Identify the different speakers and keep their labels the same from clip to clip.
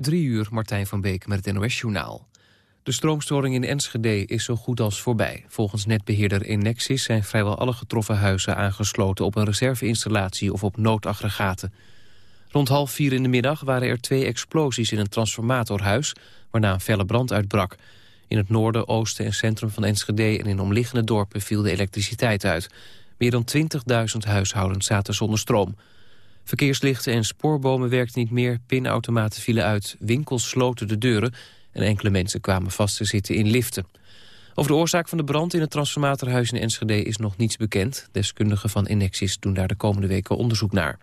Speaker 1: Drie uur, Martijn van Beek met het NOS-journaal. De stroomstoring in Enschede is zo goed als voorbij. Volgens netbeheerder Enexis zijn vrijwel alle getroffen huizen aangesloten... op een reserveinstallatie of op noodaggregaten. Rond half vier in de middag waren er twee explosies in een transformatorhuis... waarna een felle brand uitbrak. In het noorden, oosten en centrum van Enschede en in omliggende dorpen viel de elektriciteit uit. Meer dan 20.000 huishoudens zaten zonder stroom. Verkeerslichten en spoorbomen werkten niet meer, pinautomaten vielen uit, winkels sloten de deuren en enkele mensen kwamen vast te zitten in liften. Over de oorzaak van de brand in het transformatorhuis in Enschede is nog niets bekend. Deskundigen van Inexis doen daar de komende weken onderzoek naar.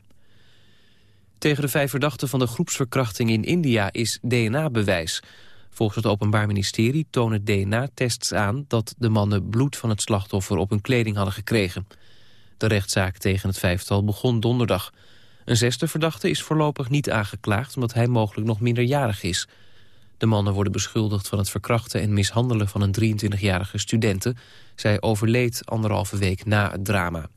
Speaker 1: Tegen de vijf verdachten van de groepsverkrachting in India is DNA-bewijs. Volgens het Openbaar Ministerie tonen DNA-tests aan... dat de mannen bloed van het slachtoffer op hun kleding hadden gekregen. De rechtszaak tegen het vijftal begon donderdag. Een zesde verdachte is voorlopig niet aangeklaagd... omdat hij mogelijk nog minderjarig is. De mannen worden beschuldigd van het verkrachten en mishandelen... van een 23-jarige studente. Zij overleed anderhalve week na het drama.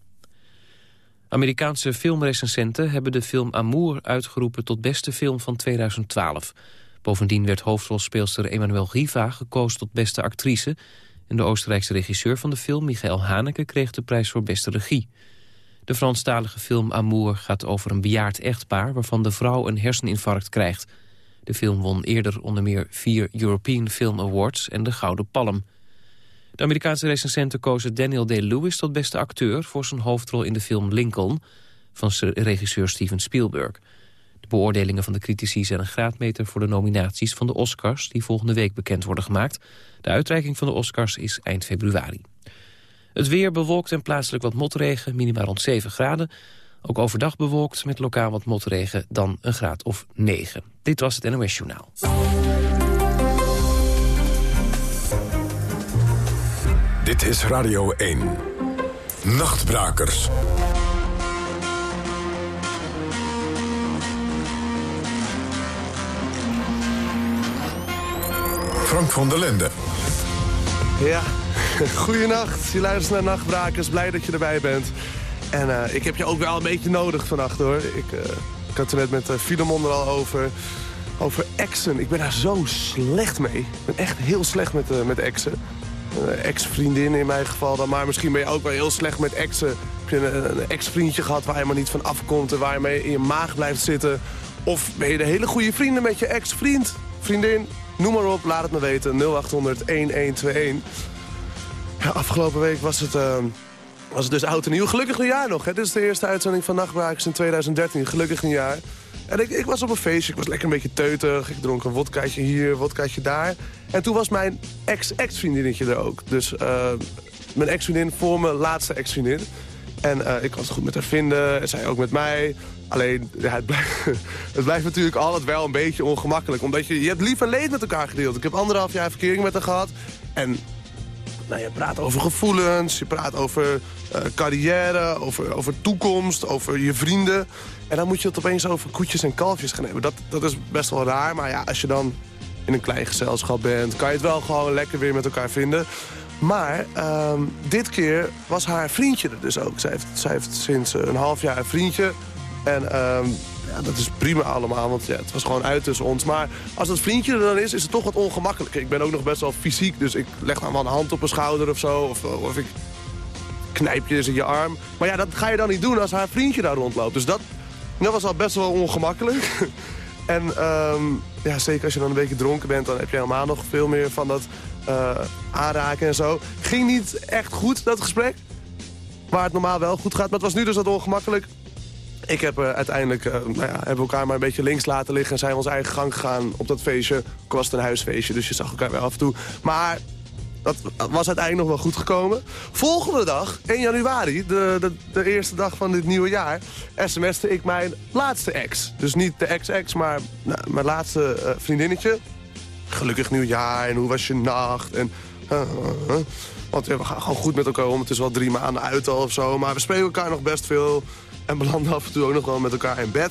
Speaker 1: Amerikaanse filmrecensenten hebben de film Amour uitgeroepen... tot beste film van 2012. Bovendien werd hoofdrolspeelster Emmanuel Riva gekozen tot beste actrice... en de Oostenrijkse regisseur van de film, Michael Haneke... kreeg de prijs voor beste regie. De Franstalige film Amour gaat over een bejaard echtpaar... waarvan de vrouw een herseninfarct krijgt. De film won eerder onder meer vier European Film Awards en de Gouden Palm. De Amerikaanse recensenten kozen Daniel Day-Lewis tot beste acteur... voor zijn hoofdrol in de film Lincoln van regisseur Steven Spielberg. De beoordelingen van de critici zijn een graadmeter voor de nominaties van de Oscars... die volgende week bekend worden gemaakt. De uitreiking van de Oscars is eind februari. Het weer bewolkt en plaatselijk wat motregen, minimaal rond 7 graden. Ook overdag bewolkt met lokaal wat motregen, dan een graad of 9. Dit was het NOS Journaal.
Speaker 2: Dit is Radio 1. Nachtbrakers. Frank van der Linden.
Speaker 3: Ja, goeienacht. Je luistert naar Nachtbrakers. Blij dat je erbij bent. En uh, ik heb je ook wel een beetje nodig vannacht, hoor. Ik, uh, ik had het net met uh, er al over. Over exen. Ik ben daar zo slecht mee. Ik ben echt heel slecht met, met exen. Ex-vriendin in mijn geval dan. Maar misschien ben je ook wel heel slecht met exen. Heb je een, een ex-vriendje gehad waar je maar niet van afkomt... en waar je mee in je maag blijft zitten? Of ben je de hele goede vrienden met je ex-vriend, vriendin? Noem maar op, laat het me weten. 0800-1121. Ja, afgelopen week was het, uh, was het dus oud en nieuw. Gelukkig nieuwjaar nog. Hè? Dit is de eerste uitzending van Nachtbrakers in 2013. Gelukkig nieuwjaar. En ik, ik was op een feestje. Ik was lekker een beetje teutig. Ik dronk een wodkaatje hier, wodkaatje daar. En toen was mijn ex-ex-vriendinnetje er ook. Dus uh, mijn ex-vriendin voor mijn laatste ex-vriendin. En uh, ik was goed met haar vinden. En zij ook met mij. Alleen, ja, het, blijft, het, blijft, natuurlijk altijd wel een beetje ongemakkelijk. Omdat je, je hebt lief en leed met elkaar gedeeld. Ik heb anderhalf jaar verkering met haar gehad. En nou, je praat over gevoelens, je praat over uh, carrière, over, over toekomst, over je vrienden. En dan moet je het opeens over koetjes en kalfjes gaan hebben. Dat, dat is best wel raar, maar ja, als je dan in een klein gezelschap bent... kan je het wel gewoon lekker weer met elkaar vinden. Maar um, dit keer was haar vriendje er dus ook. Zij heeft, zij heeft sinds een half jaar een vriendje. En um, ja, dat is prima allemaal, want ja, het was gewoon uit tussen ons. Maar als dat vriendje er dan is, is het toch wat ongemakkelijk. Ik ben ook nog best wel fysiek, dus ik leg dan wel een hand op mijn schouder of zo. Of, of ik knijp je eens in je arm. Maar ja, dat ga je dan niet doen als haar vriendje daar rondloopt. Dus dat, dat was al best wel ongemakkelijk. en um, ja, zeker als je dan een beetje dronken bent, dan heb je helemaal nog veel meer van dat uh, aanraken en zo. Ging niet echt goed, dat gesprek. Waar het normaal wel goed gaat. Maar het was nu dus wat ongemakkelijk. Ik heb uh, uiteindelijk, uh, nou ja, hebben elkaar maar een beetje links laten liggen... en zijn we onze eigen gang gegaan op dat feestje. Ook was een huisfeestje, dus je zag elkaar wel af en toe. Maar dat was uiteindelijk nog wel goed gekomen. Volgende dag, 1 januari, de, de, de eerste dag van dit nieuwe jaar... sms'te ik mijn laatste ex. Dus niet de ex-ex, maar nou, mijn laatste uh, vriendinnetje. Gelukkig nieuwjaar en hoe was je nacht en... want we gaan gewoon goed met elkaar om. Het is wel drie maanden uit al of zo. Maar we spreken elkaar nog best veel. En belanden af en toe ook nog wel met elkaar in bed.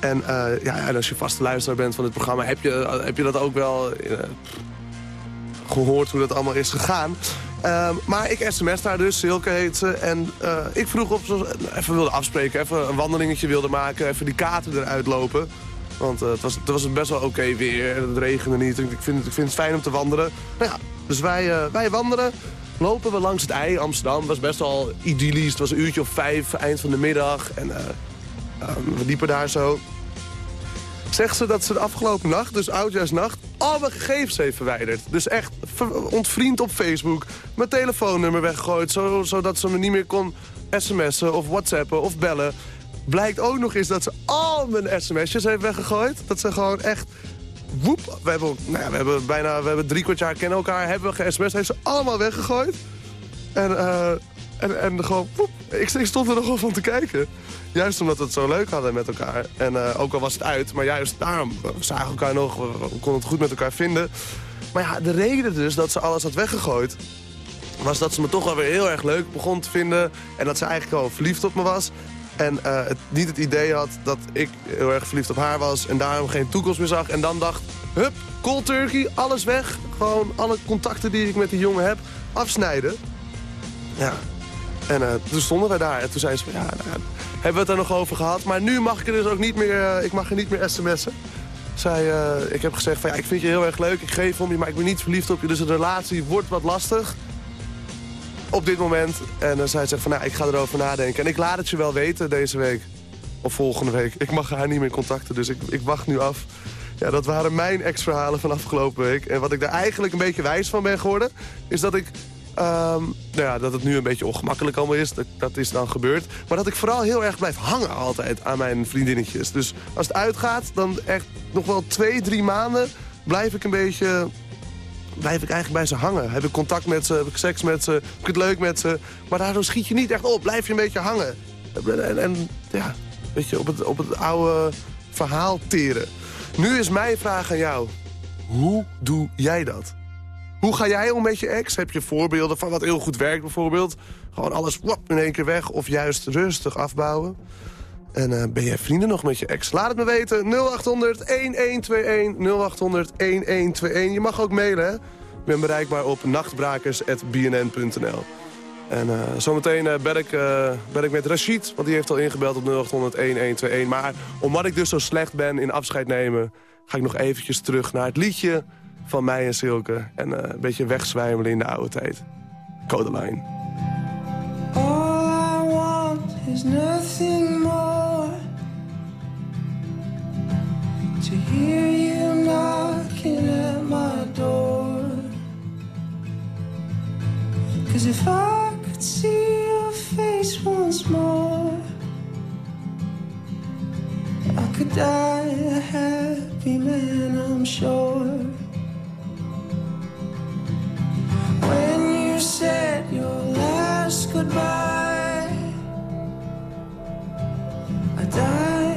Speaker 3: En uh, ja, als je vaste luisteraar bent van dit programma... heb je, heb je dat ook wel uh, gehoord hoe dat allemaal is gegaan. Uh, maar ik sms daar dus, Silke heet ze. En ik vroeg of ze even wilde afspreken, even een wandelingetje wilde maken... even die kaarten eruit lopen. Want het, was, het was best wel oké weer. Het regende niet. Ik vind, het, ik vind het fijn om te wandelen. Nou ja, dus wij, wij wandelen lopen we langs het ei Amsterdam. Was best wel idyllisch. Het was een uurtje of vijf, eind van de middag. En uh, we liepen daar zo. Zegt ze dat ze de afgelopen nacht, dus oudjaarsnacht, al mijn gegevens heeft verwijderd. Dus echt ontvriend op Facebook, mijn telefoonnummer weggegooid... zodat ze me niet meer kon sms'en of whatsappen of bellen. Blijkt ook nog eens dat ze al mijn sms'jes heeft weggegooid. Dat ze gewoon echt woep, we hebben, nou ja, we hebben bijna we hebben drie kwart jaar kennen elkaar, hebben we ge-sms, heeft ze allemaal weggegooid. En, uh, en, en gewoon, ik, stond er nog wel van te kijken. Juist omdat we het zo leuk hadden met elkaar. En uh, ook al was het uit, maar juist daarom, we elkaar nog, we konden het goed met elkaar vinden. Maar ja, de reden dus dat ze alles had weggegooid was dat ze me toch wel weer heel erg leuk begon te vinden. En dat ze eigenlijk al verliefd op me was. En het, niet het idee had dat ik heel erg verliefd op haar was... en daarom geen toekomst meer zag. En dan dacht, hup, cold turkey, alles weg. Gewoon alle contacten die ik met die jongen heb, afsnijden. Ja. En uh, toen stonden wij daar. En toen zei ze, ja, nou, hebben we het er nog over gehad. Maar nu mag ik er dus ook niet meer, uh, ik mag er niet meer sms'en. Zij, ik heb gezegd van, ja, ik vind je heel erg leuk. Ik geef om je, maar ik ben niet verliefd op je. Dus de relatie wordt wat lastig op dit moment. En dan zei ze van, nou, ik ga erover nadenken. En ik laat het je wel weten deze week. Of volgende week. Ik mag haar niet meer contacten, dus ik, ik wacht nu af. Ja, dat waren mijn ex-verhalen van afgelopen week. En wat ik daar eigenlijk een beetje wijs van ben geworden... is dat ik... Um, nou ja, dat het nu een beetje ongemakkelijk allemaal is. Dat, dat is dan gebeurd. Maar dat ik vooral heel erg blijf hangen altijd aan mijn vriendinnetjes. Dus als het uitgaat, dan echt nog wel twee, drie maanden... blijf ik een beetje blijf ik eigenlijk bij ze hangen. Heb ik contact met ze, heb ik seks met ze, heb ik het leuk met ze. Maar daardoor schiet je niet echt op, blijf je een beetje hangen. En, en ja, weet je, op het, op het oude verhaal teren. Nu is mijn vraag aan jou. Hoe doe jij dat? Hoe ga jij om met je ex? Heb je voorbeelden van wat heel goed werkt bijvoorbeeld? Gewoon alles wop, in één keer weg of juist rustig afbouwen? En uh, ben jij vrienden nog met je ex? Laat het me weten. 0800-1121. 0800-1121. Je mag ook mailen? Ik ben bereikbaar op nachtbrakers.bnn.nl. En uh, zometeen uh, ben, ik, ben ik met Rashid, want die heeft al ingebeld op 0800-1121. Maar omdat ik dus zo slecht ben in afscheid nemen... ga ik nog eventjes terug naar het liedje van mij en Silke. En een beetje wegzwijmelen in de oude tijd. Codeline. All I want is nothing to hear you knocking at my door. Cause if I could see your face once more, I could die a happy man, I'm sure. When you said your last goodbye, I died.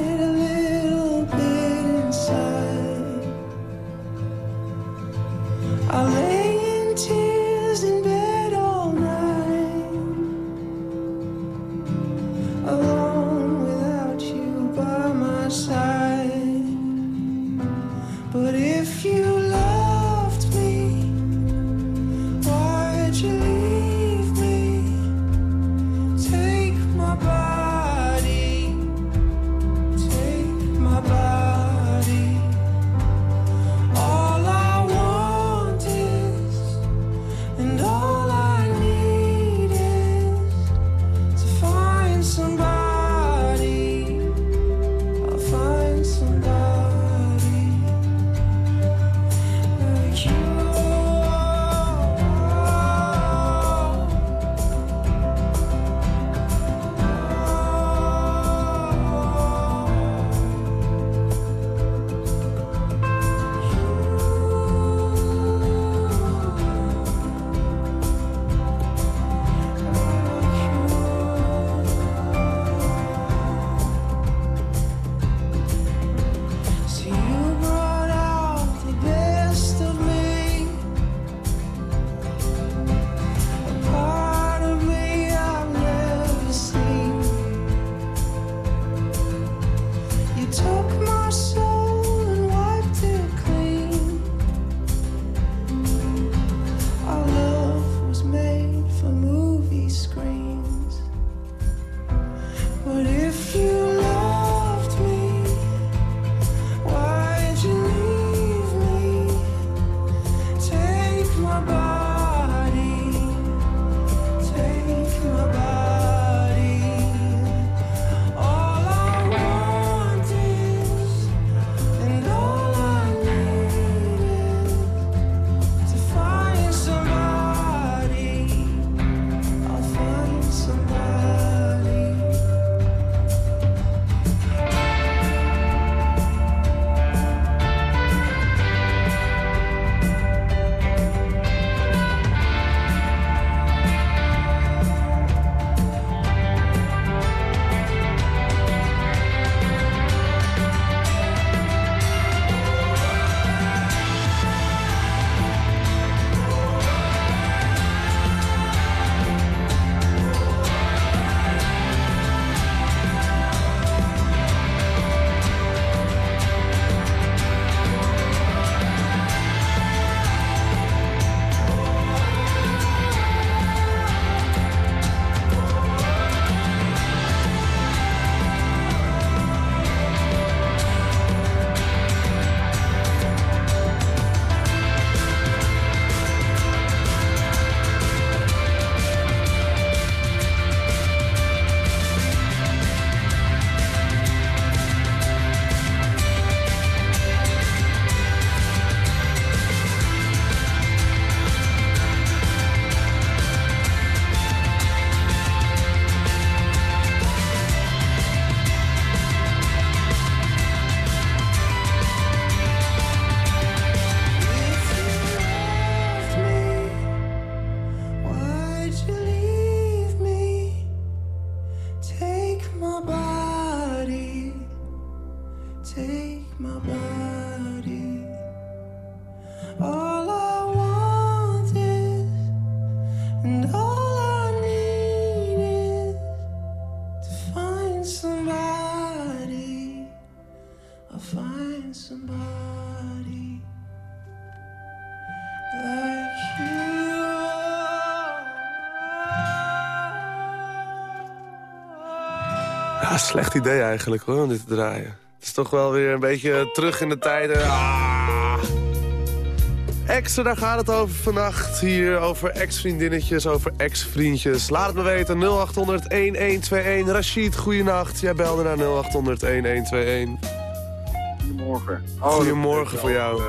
Speaker 3: Ja, slecht idee eigenlijk hoor, om dit te draaien. Het is toch wel weer een beetje terug in de tijden. Ah. Extra, daar gaat het over vannacht. Hier over ex-vriendinnetjes, over ex-vriendjes. Laat het me weten, 0800-1121. Rashid, goeienacht. Jij belde naar 0800-1121.
Speaker 4: Goedemorgen.
Speaker 3: Goedemorgen
Speaker 4: dat
Speaker 3: voor jou.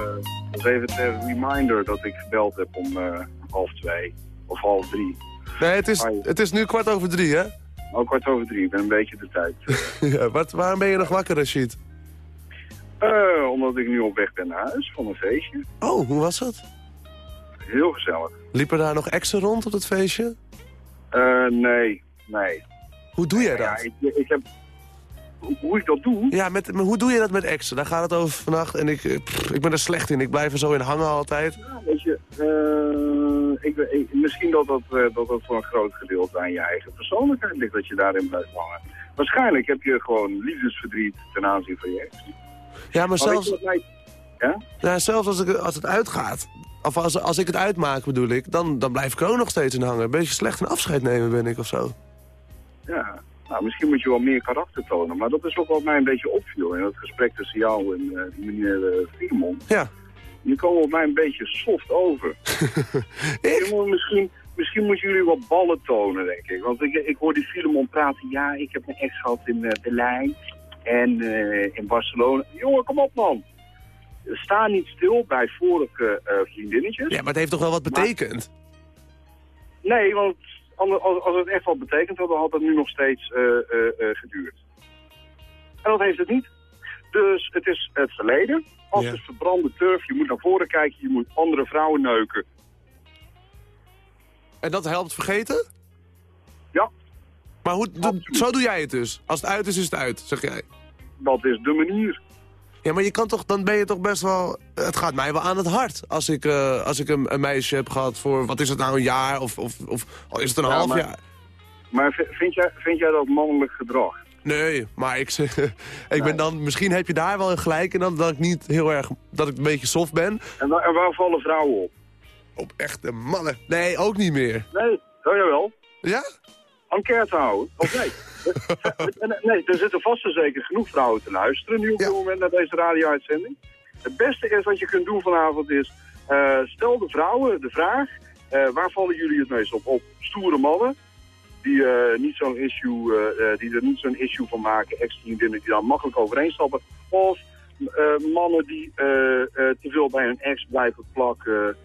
Speaker 4: eh, even ter reminder dat ik gebeld heb om eh, half twee of half drie.
Speaker 3: Nee, het is, het is nu kwart over drie, hè?
Speaker 4: Ook kwart over drie, ik ben een beetje de tijd.
Speaker 3: ja, wat, waarom ben je nog wakker, Rashid?
Speaker 4: Eh, omdat ik nu op weg ben naar huis van een feestje.
Speaker 3: Oh, hoe was het?
Speaker 4: Heel gezellig.
Speaker 3: Liepen daar nog exen rond op het feestje?
Speaker 4: Eh, nee, nee.
Speaker 3: Hoe doe jij
Speaker 4: Ja,
Speaker 3: dat?
Speaker 4: ik, ik heb... Hoe, ik dat doe?
Speaker 3: Ja, met, maar hoe doe je dat met exen? Daar gaat het over vannacht. En ik, eh, pff, ik ben er slecht in. Ik blijf er zo in hangen altijd.
Speaker 4: Ja, weet je, ik, misschien dat dat, eh, dat dat voor een groot gedeelte aan je eigen persoonlijkheid ligt, dat je daarin blijft hangen. Waarschijnlijk heb je gewoon liefdesverdriet ten aanzien van je ex.
Speaker 3: Ja, maar zelfs,
Speaker 4: mij... Ja?
Speaker 3: ja, zelfs als, ik, als het uitgaat... Of als, als ik het uitmaak, bedoel ik... Dan, dan blijf ik er ook nog steeds in hangen. Een beetje slecht in afscheid nemen ben ik of zo.
Speaker 4: Ja, nou, misschien moet je wel meer karakter tonen. Maar dat is ook wat mij een beetje opviel in het gesprek tussen jou en eh, meneer uh, Fiemon.
Speaker 3: Ja.
Speaker 4: Je komen op mij een beetje soft over. Je moet misschien, misschien moeten jullie wat ballen tonen, denk ik. Want ik, ik hoor die Filemon praten. Ja, ik heb een ex gehad in eh, Berlijn en eh, in Barcelona. Jongen, kom op man. Sta niet stil bij vorige eh, vriendinnetjes.
Speaker 3: Ja, maar het heeft toch wel wat betekend?
Speaker 4: Nee, want als, het echt wat betekend had, dan had het nu nog steeds geduurd. En dat heeft het niet. Dus het is het verleden. Als
Speaker 3: Ja.
Speaker 4: verbrande turf, je moet naar voren kijken, je moet andere vrouwen neuken.
Speaker 3: En dat helpt vergeten?
Speaker 4: Ja,
Speaker 3: Maar hoe, zo doe jij het dus. Als het uit is, is het uit, zeg jij.
Speaker 4: dat is de manier.
Speaker 3: Ja, maar je kan toch, dan ben je toch best wel... Het gaat mij wel aan het hart. Als ik, eh, als ik een, een meisje heb gehad voor, wat is het nou, een jaar of, of, of is het een
Speaker 4: Ja,
Speaker 3: half
Speaker 4: maar-
Speaker 3: jaar?
Speaker 4: Maar vind jij, vind jij dat mannelijk gedrag?
Speaker 3: Nee, maar ik, zeg, ik ben dan, misschien heb je daar wel een gelijk in dan dat ik niet heel erg, dat ik een beetje soft ben.
Speaker 4: En, wa- en waar vallen vrouwen op?
Speaker 3: Op echte mannen. Nee, ook niet meer.
Speaker 4: Nee, oh jawel.
Speaker 3: Ja?
Speaker 4: Enquête houden. Of nee? Nee, er zitten vast en zeker genoeg vrouwen te luisteren nu op dit
Speaker 3: Ja.
Speaker 4: moment naar deze radio-uitzending. Het beste is wat je kunt doen vanavond is, eh, stel de vrouwen de vraag, eh, waar vallen jullie het meest op? Op stoere mannen, die, eh, niet zo'n issue, eh, eh, die er niet zo'n issue van maken, ex-vriendinnen die daar makkelijk overheen stappen. Of mannen die te veel bij hun ex blijven plakken,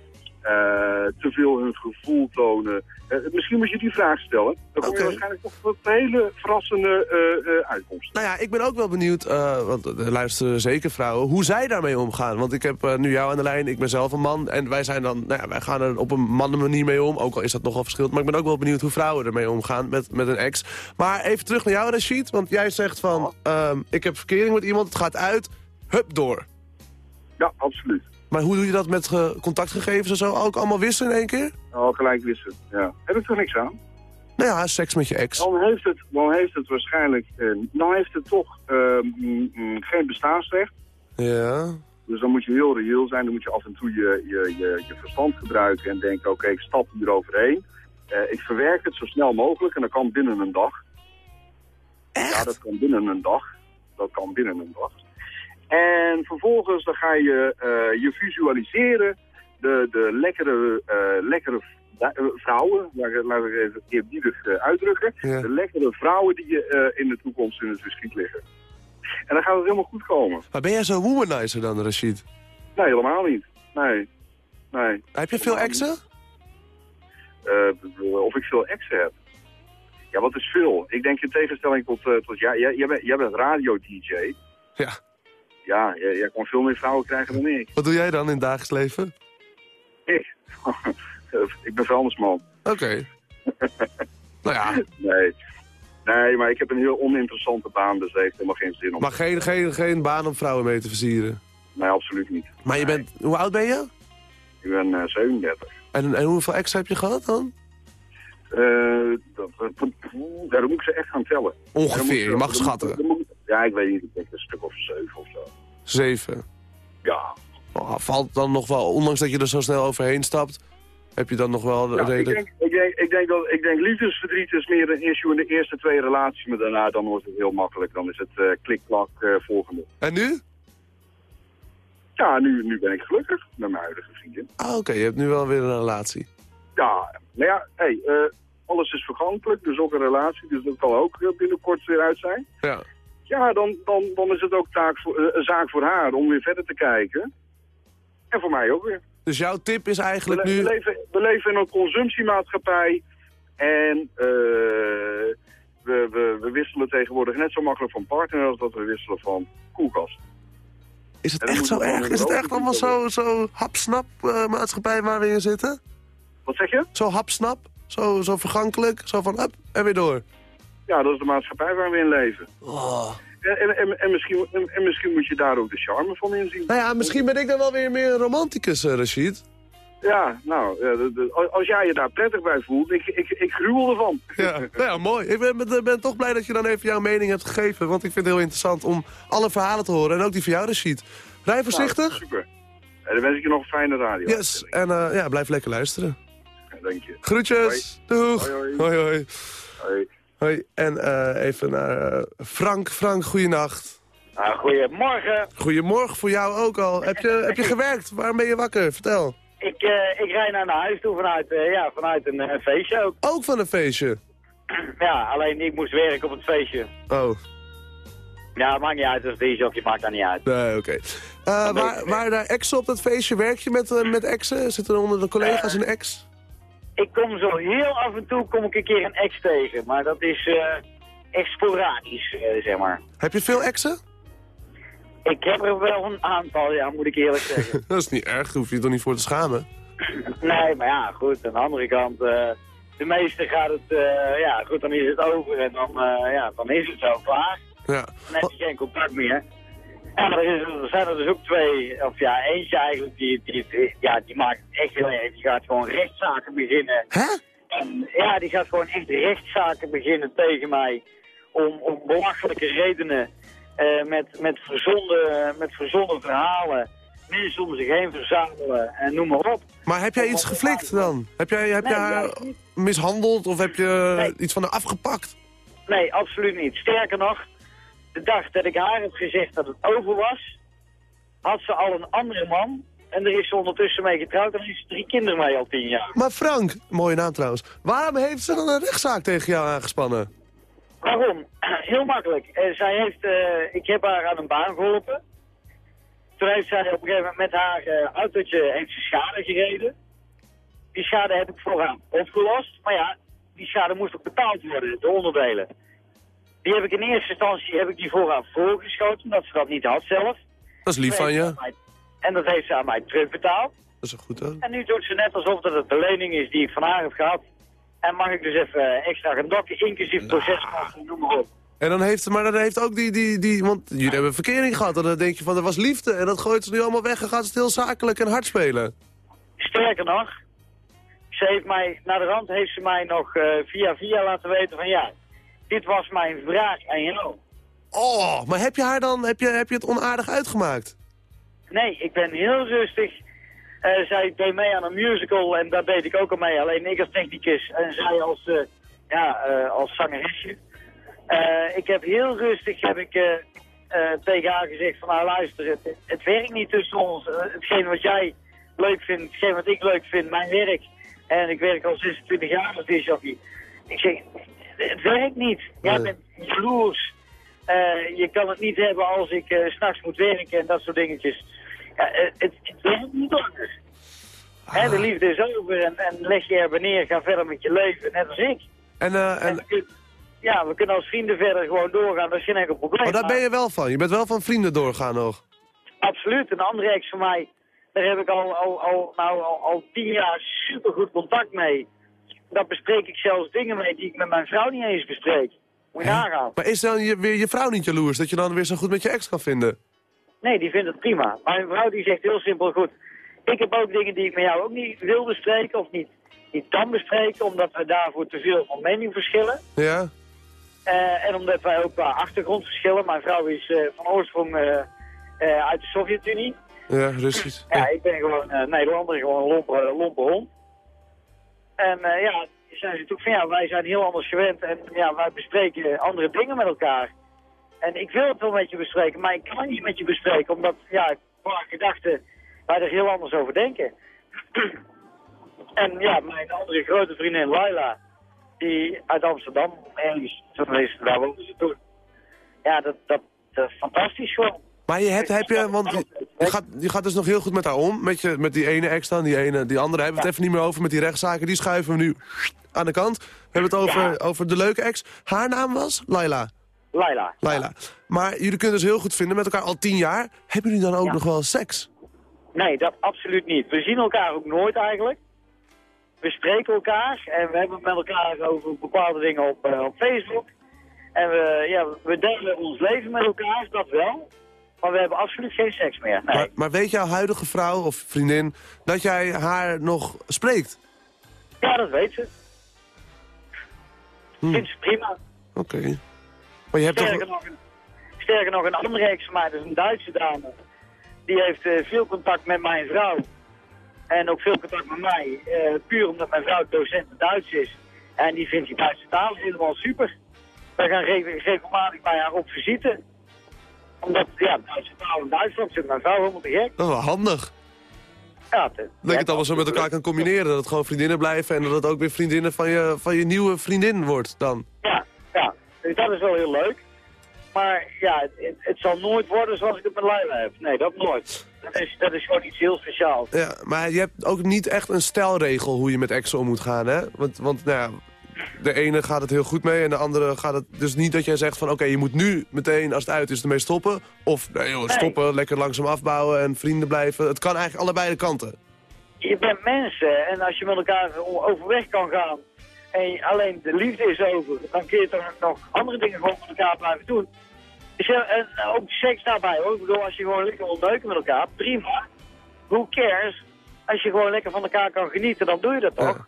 Speaker 4: te veel hun gevoel tonen. Eh, misschien moet je die vraag stellen. Dan kom je waarschijnlijk toch tot hele verrassende eh, eh, uitkomsten.
Speaker 3: Nou ja, ik ben ook wel benieuwd, eh, want er luisteren zeker vrouwen, hoe zij daarmee omgaan. Want ik heb eh, nu jou aan de lijn, ik ben zelf een man. En wij zijn dan, nou ja, wij gaan er op een mannenmanier mee om. Ook al is dat nogal verschillend. Maar ik ben ook wel benieuwd hoe vrouwen ermee omgaan met, met een ex. Maar even terug naar jou, Rashid. Want jij zegt van, ehm, ik heb verkering met iemand, het gaat uit. Hup, door.
Speaker 4: Ja, absoluut.
Speaker 3: Maar hoe doe je dat met ge- contactgegevens en zo? Ook allemaal wisselen in één keer?
Speaker 4: Al gelijk wisselen. Ja. Heb ik er niks aan?
Speaker 3: Nou ja, seks met je ex.
Speaker 4: Dan heeft het, dan heeft het waarschijnlijk, eh, dan heeft het toch eh, mm, mm, geen bestaansrecht.
Speaker 3: Ja.
Speaker 4: Dus dan moet je heel reëel zijn. Dan moet je af en toe je, je, je, je verstand gebruiken en denken, oké, ik stap hier overheen. Eh, ik verwerk het zo snel mogelijk en dat kan binnen een dag. Ja, dat kan binnen een dag. Dat kan binnen een dag. En vervolgens dan ga je eh, je visualiseren de, de lekkere, eh, lekkere eh, vrouwen, laat ik, even eerbiedig uitdrukken,
Speaker 3: Ja.
Speaker 4: de lekkere vrouwen die je in de toekomst in het verschiet liggen. En dan gaat het helemaal goed komen.
Speaker 3: Maar ben jij zo'n womanizer dan, Rashid?
Speaker 4: Nee, helemaal niet. Nee. Nee.
Speaker 3: Heb je veel exen?
Speaker 4: Of ik veel exen heb. Ja, wat is veel? Ik denk in tegenstelling tot, tot jij, jij, jij bent, jij bent radio-dj.
Speaker 3: Ja.
Speaker 4: Ja, jij, jij kon veel meer vrouwen krijgen dan ik.
Speaker 3: Wat doe jij dan in het dagelijks leven?
Speaker 4: Ik? ik ben vuilnisman.
Speaker 3: Oké. nou ja,
Speaker 4: Nee. Nee, maar ik heb een heel oninteressante baan, dus dat heeft helemaal geen zin om.
Speaker 3: maar geen, geen, geen baan om vrouwen mee te versieren.
Speaker 4: Nee, absoluut niet.
Speaker 3: Maar je bent, hoe oud ben je?
Speaker 4: Ik ben eh, 37.
Speaker 3: En, en hoeveel exen heb je gehad dan?
Speaker 4: Eh, dat, dat, dan moet ik ze echt gaan tellen.
Speaker 3: Ongeveer,
Speaker 4: ik-
Speaker 3: je mag schatten.
Speaker 4: ik- ja, ik weet niet, ik denk een stuk of zeven of zo.
Speaker 3: Zeven.
Speaker 4: Ja.
Speaker 3: Oh, valt dan nog wel, ondanks dat je er zo snel overheen stapt... heb je dan nog wel de
Speaker 4: Ja, ik,
Speaker 3: reden...
Speaker 4: denk, ik, denk, ik, denk dat, ik denk liefdesverdriet is meer een issue in de eerste twee relaties. Maar daarna dan wordt het heel makkelijk. Dan is het eh klik-klak eh, volgende.
Speaker 3: En nu?
Speaker 4: Ja, nu, nu ben ik gelukkig met mijn huidige vriendin.
Speaker 3: Ah, oké, je hebt nu wel weer een relatie.
Speaker 4: Ja, nou ja, hey, eh, alles is vergankelijk. Dus ook een relatie. Dus dat kan ook binnenkort weer uit zijn.
Speaker 3: Ja.
Speaker 4: Ja, dan, dan, dan is het ook taak voor, eh, een zaak voor haar om weer verder te kijken. En voor mij ook weer.
Speaker 3: Dus jouw tip is
Speaker 4: We,
Speaker 3: eigenlijk
Speaker 4: we
Speaker 3: nu...
Speaker 4: leven, we leven in een consumptiemaatschappij. En eh, we, we, we wisselen tegenwoordig net zo makkelijk van partner als dat we wisselen van koelkast.
Speaker 3: Is het echt zo erg? Is het echt allemaal zo, zo hapsnap eh, maatschappij waar we in zitten?
Speaker 4: Wat zeg je?
Speaker 3: Zo hapsnap? Zo, zo vergankelijk? Zo van, up, en weer door?
Speaker 4: Ja, dat is de maatschappij waar we in leven.
Speaker 3: Oh.
Speaker 4: En, en, en, en misschien, en, en misschien moet je daar ook de charme van inzien.
Speaker 3: Nou ja, misschien ben ik dan wel weer meer een romanticus, eh, Rashid.
Speaker 4: Ja, nou, ja, als jij je daar prettig bij voelt, ik, ik, ik gruwel ervan.
Speaker 3: Ja, nou ja, mooi. Ik ben, ben, ben toch blij dat je dan even jouw mening hebt gegeven. Want ik vind het heel interessant om alle verhalen te horen. En ook die van jou, Rashid. Rij
Speaker 4: Nou,
Speaker 3: voorzichtig.
Speaker 4: super. En dan wens ik je nog een fijne radio.
Speaker 3: Yes. En eh, ja, blijf lekker luisteren.
Speaker 4: Dank je.
Speaker 3: Groetjes. Doeg.
Speaker 4: Hoi, hoi.
Speaker 3: Hoi, hoi.
Speaker 4: Hoi.
Speaker 3: Hoi. En eh, even naar eh, Frank. Frank, goeienacht.
Speaker 5: Nou, goedemorgen.
Speaker 3: Goedemorgen voor jou ook al. Heb je, heb je gewerkt? Waarom ben je wakker? Vertel.
Speaker 5: Ik, eh, ik rijd naar huis toe vanuit, ja, vanuit een feestje ook.
Speaker 3: Ook van een feestje.
Speaker 5: Ja, alleen ik moest werken op het feestje.
Speaker 3: Oh,
Speaker 5: Ja, maakt niet uit, als DJ maakt dat niet uit.
Speaker 3: nee, oké. Eh, waar, waren daar exen op dat feestje? Werk je met, met exen? Zitten er onder de collega's een ex?
Speaker 5: Ik kom zo heel af en toe kom ik een keer een ex tegen, maar dat is eh echt sporadisch, eh, zeg maar.
Speaker 3: Heb je veel exen?
Speaker 5: Ik heb er wel een aantal, ja, moet ik eerlijk zeggen.
Speaker 3: Dat is niet erg, hoef je je toch niet voor te schamen.
Speaker 5: nee, maar ja, goed, aan de andere kant, eh, de meeste gaat het, ja, goed, dan is het over en dan, ja, dan is het zo klaar.
Speaker 3: Ja.
Speaker 5: Dan heb je geen contact meer. En er, is, er zijn er dus ook twee, of ja, eentje eigenlijk, die, die, die- ja, die maakt het echt heel erg. Die gaat gewoon rechtszaken beginnen.
Speaker 3: Hè?
Speaker 5: En ja, die gaat gewoon echt rechtszaken beginnen tegen mij. Om, om belachelijke redenen. eh, met, met, verzonnen, met verzonnen verhalen. Mensen om zich heen verzamelen en noem maar op.
Speaker 3: Maar heb jij iets geflikt dan? Heb jij, heb
Speaker 5: Nee,
Speaker 3: jij haar mishandeld of heb je
Speaker 5: Nee.
Speaker 3: iets van haar afgepakt?
Speaker 5: Nee, absoluut niet. Sterker nog, de dag dat ik haar heb gezegd dat het over was, had ze al een andere man. En er is ze ondertussen mee getrouwd en er is drie kinderen mee al tien jaar.
Speaker 3: Maar Frank, mooie naam trouwens. Waarom heeft ze dan een rechtszaak tegen jou aangespannen?
Speaker 5: Waarom? Heel makkelijk. Eh, zij heeft, eh, ik heb haar aan een baan geholpen. Toen heeft zij op een gegeven moment met haar eh, autootje heeft ze schade gereden. Die schade heb ik voor haar opgelost. Maar ja, die schade moest ook betaald worden, de onderdelen. Die heb ik in eerste instantie heb ik die voor haar voorgeschoten, omdat ze dat niet had zelf.
Speaker 3: Dat is lief van je.
Speaker 5: En dat heeft ze aan mij terugbetaald.
Speaker 3: Dat is goed hoor.
Speaker 5: En nu doet ze net alsof dat het de lening is die ik van haar heb gehad. En mag ik dus even eh, extra gaan dokken, inclusief proceskosten, noem maar op.
Speaker 3: En dan heeft, maar dan heeft ook die, die, die, want jullie hebben verkering gehad. En dan denk je van, er was liefde. En dat gooit ze nu allemaal weg en gaat het heel zakelijk en hard spelen.
Speaker 5: Sterker nog, ze heeft mij, naar de rand heeft ze mij nog eh, via via laten weten van ja, dit was mijn vraag aan jou.
Speaker 3: Oh, maar heb je haar dan, heb je, heb je het onaardig uitgemaakt?
Speaker 5: Nee, ik ben heel rustig. Eh, zij deed mee aan een musical en daar deed ik ook al mee. Alleen ik als technicus en zij als, eh, ja, eh, als zangeresje. Ik heb heel rustig heb ik, tegen haar gezegd van nou luister, het, het werkt niet tussen ons. Hetgeen wat jij leuk vindt, hetgeen wat ik leuk vind, mijn werk. En ik werk al 26 jaar als disjockey. Ik zeg, het werkt niet. Jij
Speaker 3: Nee.
Speaker 5: bent jaloers. Eh, je kan het niet hebben als ik s s'nachts moet werken en dat soort dingetjes. Ja, eh, het, het werkt niet anders. Hè, de liefde is over en, en leg je er neer, ga verder met je leven, net als ik.
Speaker 3: En,
Speaker 5: En ja, we kunnen als vrienden verder gewoon doorgaan, dat is geen enkel probleem.
Speaker 3: oh, daar ben
Speaker 5: Maar
Speaker 3: je wel van. Je bent wel van vrienden doorgaan nog.
Speaker 5: Absoluut, een andere ex van mij, daar heb ik al, al, al, nou, al, al tien jaar supergoed contact mee. Daar bespreek ik zelfs dingen mee die ik met mijn vrouw niet eens bespreek. Moet je nagaan.
Speaker 3: Maar is dan je, weer je vrouw niet jaloers dat je dan weer zo goed met je ex kan vinden?
Speaker 5: Nee, die vindt het prima. Mijn vrouw die zegt heel simpel, goed, ik heb ook dingen die ik met jou ook niet wil bespreken of niet, niet kan bespreken, omdat we daarvoor te veel van mening verschillen.
Speaker 3: Ja?
Speaker 5: Eh, en omdat wij ook qua achtergrond verschillen. Mijn vrouw is eh, van oorsprong eh, uit de Sovjet-Unie.
Speaker 3: Ja, Russisch.
Speaker 5: Ja, ik ben gewoon Nederlander, gewoon een lompe, lompe hond. En eh, ja, die zijn ze natuurlijk van ja, wij zijn heel anders gewend en ja, wij bespreken andere dingen met elkaar. En ik wil het wel met je bespreken, maar ik kan niet met je bespreken, omdat ja, qua gedachten wij er heel anders over denken. en ja, mijn andere grote vriendin Laila, die uit Amsterdam, ergens, tenminste, daar woonde ze toen. Ja, dat, dat, dat is fantastisch gewoon.
Speaker 3: Maar je hebt, heb je, want je, gaat, je gaat dus nog heel goed met haar om. Met, je, met die ene ex dan, die ene, die andere hebben we het even niet meer over. Met die rechtszaken, die schuiven we nu aan de kant. We hebben het over, over de leuke ex. Haar naam was? Laila.
Speaker 5: Laila.
Speaker 3: Laila. Maar jullie kunnen dus heel goed vinden met elkaar al tien jaar. Hebben jullie dan ook nog wel seks?
Speaker 5: Nee, dat absoluut niet. We zien elkaar ook nooit eigenlijk. We spreken elkaar en we hebben het met elkaar over bepaalde dingen op, eh, op Facebook. En we, ja, we delen ons leven met elkaar, dat wel. Maar we hebben absoluut geen seks meer. Nee.
Speaker 3: Maar, maar weet jouw huidige vrouw of vriendin dat jij haar nog spreekt?
Speaker 5: Ja, dat weet ze.
Speaker 3: Hm.
Speaker 5: Vindt ze prima.
Speaker 3: Oké. Maar je hebt
Speaker 5: Sterker
Speaker 3: toch...
Speaker 5: nog, een, sterker nog, een andere ex van mij, dat is een Duitse dame. Die heeft eh, veel contact met mijn vrouw. En ook veel contact met mij. eh, puur omdat mijn vrouw docent Duits is. En die vindt die Duitse taal helemaal super. Wij gaan re- regelmatig bij haar op visite. Omdat, ja, taal in Duitsland zit mijn vrouw helemaal te gek.
Speaker 3: Dat is wel handig.
Speaker 5: Ja,
Speaker 3: Dat je het allemaal zo met elkaar kan combineren. Dat het gewoon vriendinnen blijven en dat het ook weer vriendinnen van je, van je nieuwe vriendin wordt dan.
Speaker 5: Ja, ja. Dus dat is wel heel leuk. Maar ja, het, het, het zal nooit worden zoals ik het met Leila heb. Nee, dat nooit. Dat is, dat is gewoon iets heel speciaals.
Speaker 3: Ja, maar je hebt ook niet echt een stelregel hoe je met exen om moet gaan, hè? Want, want nou ja, de ene gaat het heel goed mee en de andere gaat het... Dus niet dat jij zegt van, oké, je moet nu meteen, als het uit is, ermee stoppen. Of, nee joh, stoppen, lekker langzaam afbouwen en vrienden blijven. Het kan eigenlijk allebei de kanten.
Speaker 5: Je bent mensen en als je met elkaar overweg kan gaan en alleen de liefde is over, dan kun je toch nog andere dingen gewoon met elkaar blijven doen. Dus ja, en ook seks daarbij hoor. Ik bedoel, als je gewoon lekker wil neuken met elkaar, prima. Who cares? Als je gewoon lekker van elkaar kan genieten, dan doe je dat toch?
Speaker 3: Ja.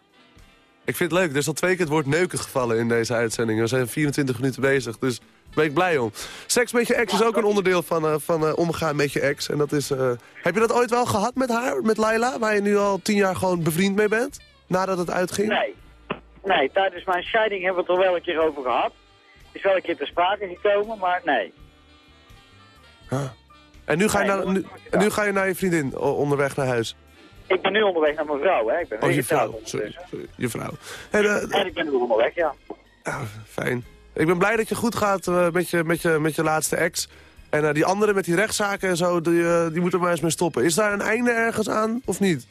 Speaker 3: Ik vind het leuk, er is al twee keer het woord neuken gevallen in deze uitzending. We zijn 24 minuten bezig, dus daar ben ik blij om. Seks met je ex is ook een onderdeel van, eh, van eh, omgaan met je ex. En dat is, eh, Heb je dat ooit wel gehad met haar, met Laila, waar je nu al tien jaar gewoon bevriend mee bent? Nadat het uitging?
Speaker 5: Nee. Nee, tijdens mijn scheiding hebben we het er wel een keer over gehad. Is wel een keer ter sprake gekomen, maar nee.
Speaker 3: Ah. En nu ga, je
Speaker 5: Nee,
Speaker 3: naar, nu, en nu ga je naar je vriendin onderweg naar huis.
Speaker 5: Ik ben nu onderweg naar mijn vrouw, hè. Ik ben
Speaker 3: Oh, je vrouw. Sorry, je vrouw. En,
Speaker 5: En ik ben nu onderweg, ja.
Speaker 3: ah, fijn. Ik ben blij dat je goed gaat eh, met, je, met, je, met je laatste ex. En eh, die andere met die rechtszaken en zo, die, eh, die moeten maar eens mee stoppen. Is daar een einde ergens aan, of niet?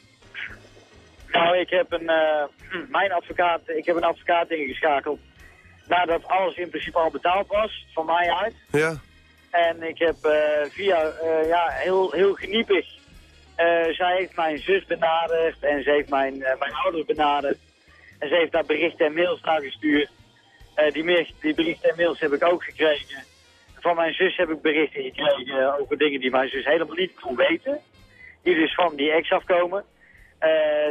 Speaker 5: Nou, ik heb een, eh, mijn advocaat, ik heb een advocaat ingeschakeld nadat alles in principe al betaald was, van mij uit.
Speaker 3: Ja?
Speaker 5: En ik heb via, ja, heel, heel geniepig, eh, zij heeft mijn zus benaderd en ze heeft mijn, eh, mijn ouders benaderd. En ze heeft daar berichten en mails naar gestuurd. Eh, die, die berichten en mails heb ik ook gekregen. Van mijn zus heb ik berichten gekregen over dingen die mijn zus helemaal niet kon weten. Die dus van die ex afkomen.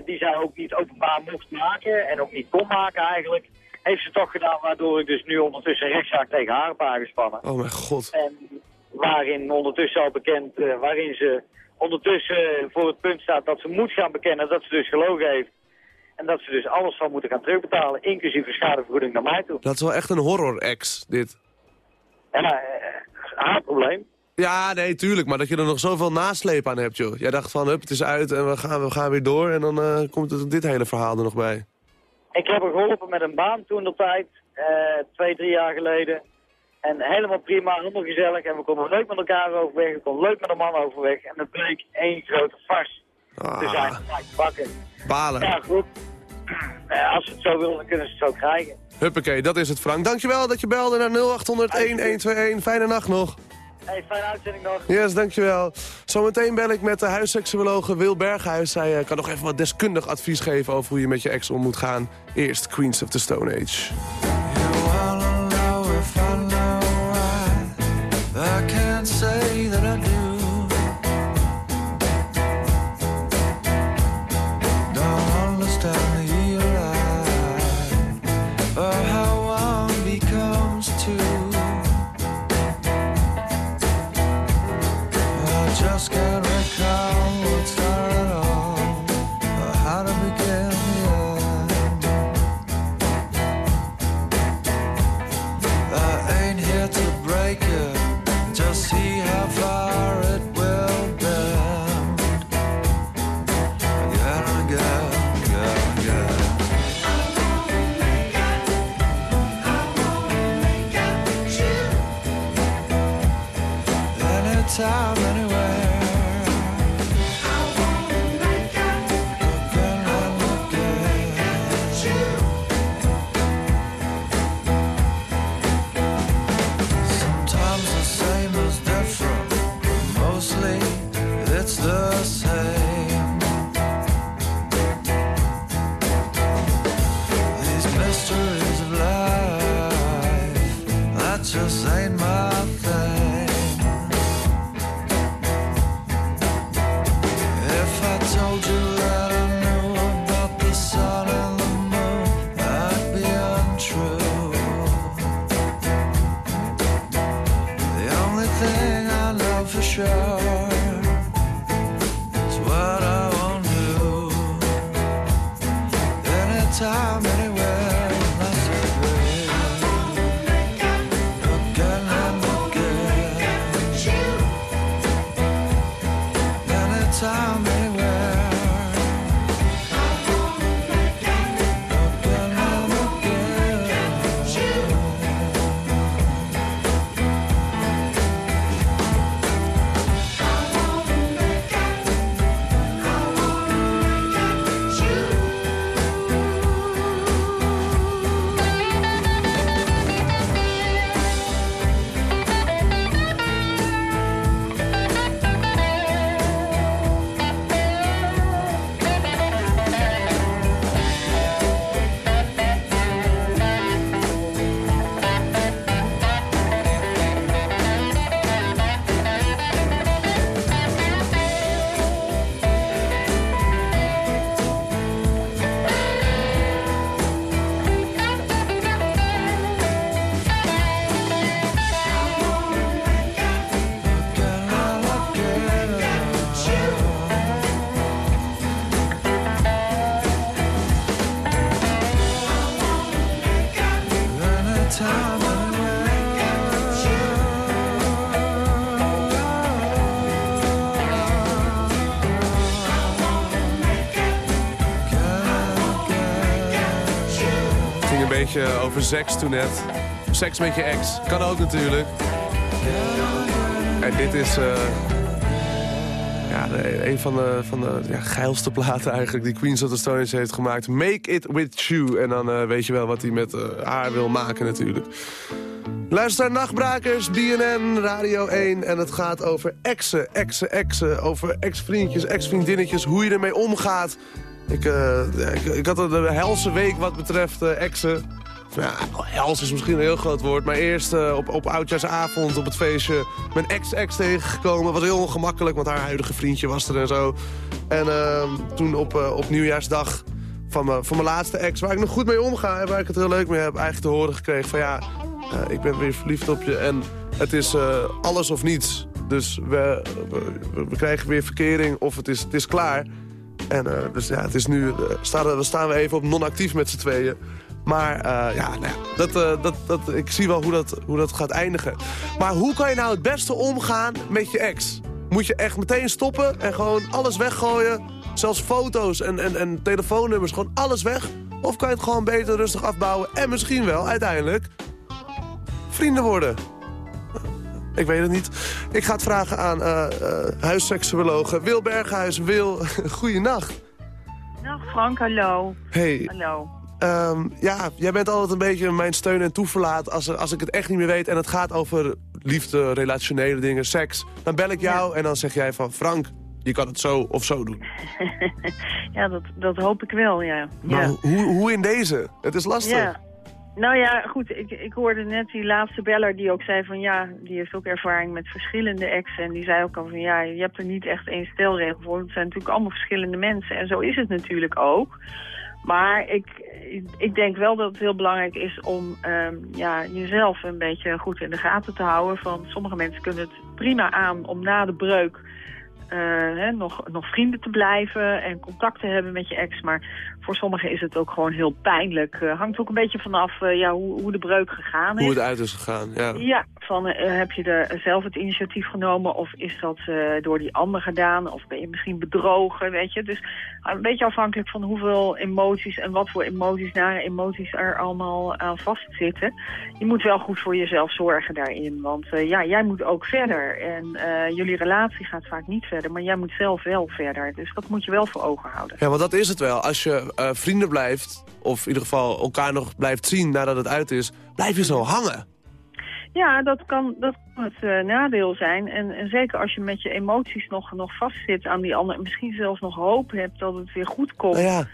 Speaker 5: Die zij ook niet openbaar mocht maken en ook niet kon maken eigenlijk. Heeft ze toch gedaan, waardoor ik dus nu ondertussen een rechtszaak tegen haar heb aangespannen.
Speaker 3: Oh mijn god.
Speaker 5: En waarin ondertussen al bekend, waarin ze ondertussen voor het punt staat dat ze moet gaan bekennen dat ze dus gelogen heeft. En dat ze dus alles zal moeten gaan terugbetalen, inclusief een schadevergoeding naar mij toe.
Speaker 3: Dat is wel echt een horror-ex, dit.
Speaker 5: En eh, haar probleem.
Speaker 3: Ja, nee, tuurlijk. Maar dat je er nog zoveel nasleep aan hebt, joh. Jij dacht van, hup, het is uit en we gaan, we gaan weer door. En dan eh, komt het, dit hele verhaal er nog bij.
Speaker 5: Ik heb haar geholpen met een baan toen de tijd, eh, twee, drie jaar geleden. En helemaal prima, helemaal gezellig. En we konden leuk met elkaar overweg, we konden leuk met een man overweg. En het bleek één grote fars te zijn.
Speaker 3: Ah,
Speaker 5: bakken.
Speaker 3: balen.
Speaker 5: Ja, goed. Als ze het zo willen, dan kunnen ze het zo krijgen.
Speaker 3: Huppakee, dat is het, Frank. Dankjewel dat je belde naar 0800-1121. Fijne nacht nog.
Speaker 5: Hey, fijne uitzending nog.
Speaker 3: Yes, dankjewel. Zometeen bel ik met de huisseksuologe Wil Berghuis. Zij eh, kan nog even wat deskundig advies geven over hoe je met je ex om moet gaan. Eerst Queens of the Stone Age.
Speaker 6: Anytime, anywhere. Sometimes the same is different, mostly it's the same. These mysteries of life, that just ain't my
Speaker 3: beetje over seks toen net. Seks met je ex. Kan ook natuurlijk. En dit is... eh, ja, een van de, van de ja, geilste platen eigenlijk die Queens of the Stone heeft gemaakt. Make it with you. En dan eh, weet je wel wat hij met eh, haar wil maken natuurlijk. Luister naar Nachtbrakers, BNN, Radio 1. En het gaat over exen, exen, exen. Over ex-vriendjes, ex-vriendinnetjes. Hoe je ermee omgaat. Ik, eh, ik, ik had een helse week wat betreft eh, exen. Ja, hels is misschien een heel groot woord. Maar eerst eh, op, op oudjaarsavond op het feestje mijn ex-ex tegengekomen. Was heel ongemakkelijk, want haar huidige vriendje was er en zo. En ehm, toen op, op nieuwjaarsdag van mijn, van mijn laatste ex, waar ik nog goed mee omga... en waar ik het heel leuk mee heb, eigenlijk te horen gekregen van... ja, ik ben weer verliefd op je en het is alles of niets. Dus we, we, we krijgen weer verkering of het is, het is klaar. En eh, dus ja, het is nu, eh, staan, we staan we even op non-actief met z'n tweeën. Maar eh, ja, nou ja dat, dat, dat, ik zie wel hoe dat, hoe dat gaat eindigen. Maar hoe kan je nou het beste omgaan met je ex? Moet je echt meteen stoppen en gewoon alles weggooien? Zelfs foto's en, en, en telefoonnummers, gewoon alles weg? Of kan je het gewoon beter rustig afbouwen en misschien wel uiteindelijk vrienden worden? Ik weet het niet. Ik ga het vragen aan eh huisseksuologe Wil Berghuis. Wil, goeienacht.
Speaker 7: Dag Frank, hallo.
Speaker 3: Hey,
Speaker 7: Hallo.
Speaker 3: ehm, ja, jij bent altijd een beetje mijn steun en toeverlaat als, er- als ik het echt niet meer weet. En het gaat over liefde, relationele dingen, seks. Dan bel ik jou en dan zeg jij van Frank, je kan het zo of zo doen.
Speaker 7: Ja, dat, dat hoop ik wel, ja.
Speaker 3: Maar
Speaker 7: ja.
Speaker 3: hoe, hoe in deze? Het is lastig.
Speaker 7: Ja. Nou ja, goed, ik, ik hoorde net die laatste beller die ook zei van ja, die heeft ook ervaring met verschillende exen. En die zei ook al van ja, je hebt er niet echt één stelregel voor. Het zijn natuurlijk allemaal verschillende mensen en zo is het natuurlijk ook. Maar ik, ik denk wel dat het heel belangrijk is om ehm, ja, jezelf een beetje goed in de gaten te houden. Van sommige mensen kunnen het prima aan om na de breuk hè, nog, nog vrienden te blijven en contact te hebben met je ex. Maar voor sommigen is het ook gewoon heel pijnlijk. Uh, hangt ook een beetje vanaf uh, ja, hoe, hoe de breuk gegaan is.
Speaker 3: Hoe het uit is gegaan, ja.
Speaker 7: Ja, van heb je er zelf het initiatief genomen of is dat door die ander gedaan? Of ben je misschien bedrogen, weet je? Dus een beetje afhankelijk van hoeveel emoties en wat voor emoties, nare emoties er allemaal aan vastzitten. Je moet wel goed voor jezelf zorgen daarin. Want ja, jij moet ook verder. En jullie relatie gaat vaak niet verder, maar jij moet zelf wel verder. Dus dat moet je wel voor ogen houden.
Speaker 3: Ja, want dat is het wel. Als je uh, vrienden blijft, of in ieder geval elkaar nog blijft zien nadat het uit is, blijf je zo hangen.
Speaker 7: Ja, dat kan, dat kan het uh, nadeel zijn. En, en, zeker als je met je emoties nog, nog vastzit aan die ander... en misschien zelfs nog hoop hebt dat het weer goed komt...
Speaker 3: Ja.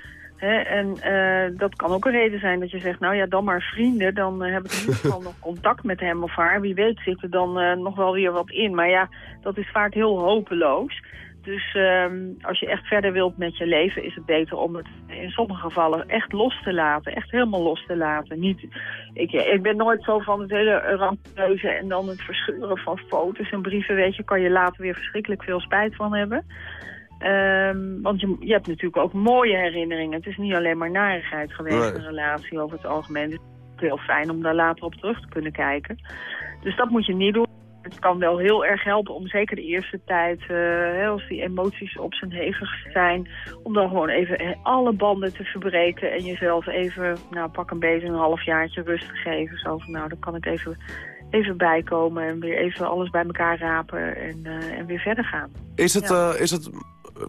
Speaker 7: En uh, dat kan ook een reden zijn dat je zegt, nou ja, dan maar vrienden. Dan uh, heb ik in ieder geval nog contact met hem of haar. Wie weet zit er dan uh, nog wel weer wat in. Maar ja, dat is vaak heel hopeloos. Dus um, als je echt verder wilt met je leven, is het beter om het in sommige gevallen echt los te laten. Echt helemaal los te laten. Niet, ik, ik ben nooit zo van het hele rampeuze en dan het verscheuren van foto's en brieven. Weet je, kan je later weer verschrikkelijk veel spijt van hebben. Um, want je, je hebt natuurlijk ook mooie herinneringen. Het is niet alleen maar narigheid geweest, een relatie over het algemeen. Het is heel fijn om daar later op terug te kunnen kijken. Dus dat moet je niet doen. Het kan wel heel erg helpen om zeker de eerste tijd, uh, als die emoties op zijn hevigst zijn, om dan gewoon even alle banden te verbreken en jezelf even, nou pak een beetje een halfjaartje rust te geven. Zo van, nou dan kan ik even, even bijkomen en weer even alles bij elkaar rapen en, uh, en weer verder gaan.
Speaker 3: Is het, ja. uh, is het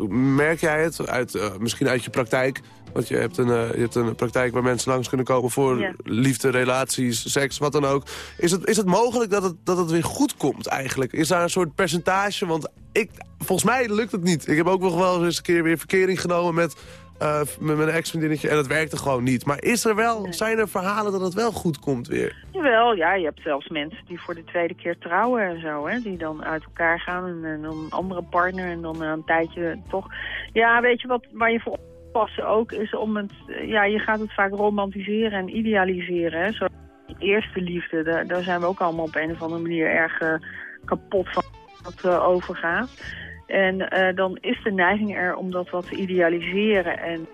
Speaker 3: merk jij het, uit, uh, misschien uit je praktijk... want je hebt, een, uh, je hebt een praktijk waar mensen langs kunnen komen... voor
Speaker 7: ja.
Speaker 3: liefde, relaties, seks, wat dan ook. Is het, is het mogelijk dat het, dat het weer goed komt eigenlijk? Is daar een soort percentage? Want ik, volgens mij lukt het niet. Ik heb ook nog wel eens een keer weer verkering genomen met... Uh, met mijn ex-vriendinnetje en het werkte gewoon niet. Maar is er wel,
Speaker 7: Nee.
Speaker 3: zijn er verhalen dat het wel goed komt weer?
Speaker 7: Jawel, ja, je hebt zelfs mensen die voor de tweede keer trouwen en zo, hè. Die dan uit elkaar gaan en, en dan een andere partner en dan na een tijdje toch... Ja, weet je wat, waar je voor oppassen ook is om het... Ja, je gaat het vaak romantiseren en idealiseren, hè. Zo, die eerste liefde, daar, daar zijn we ook allemaal op een of andere manier erg uh, kapot van dat uh, overgaat. En uh, dan is de neiging er om dat wat te idealiseren. En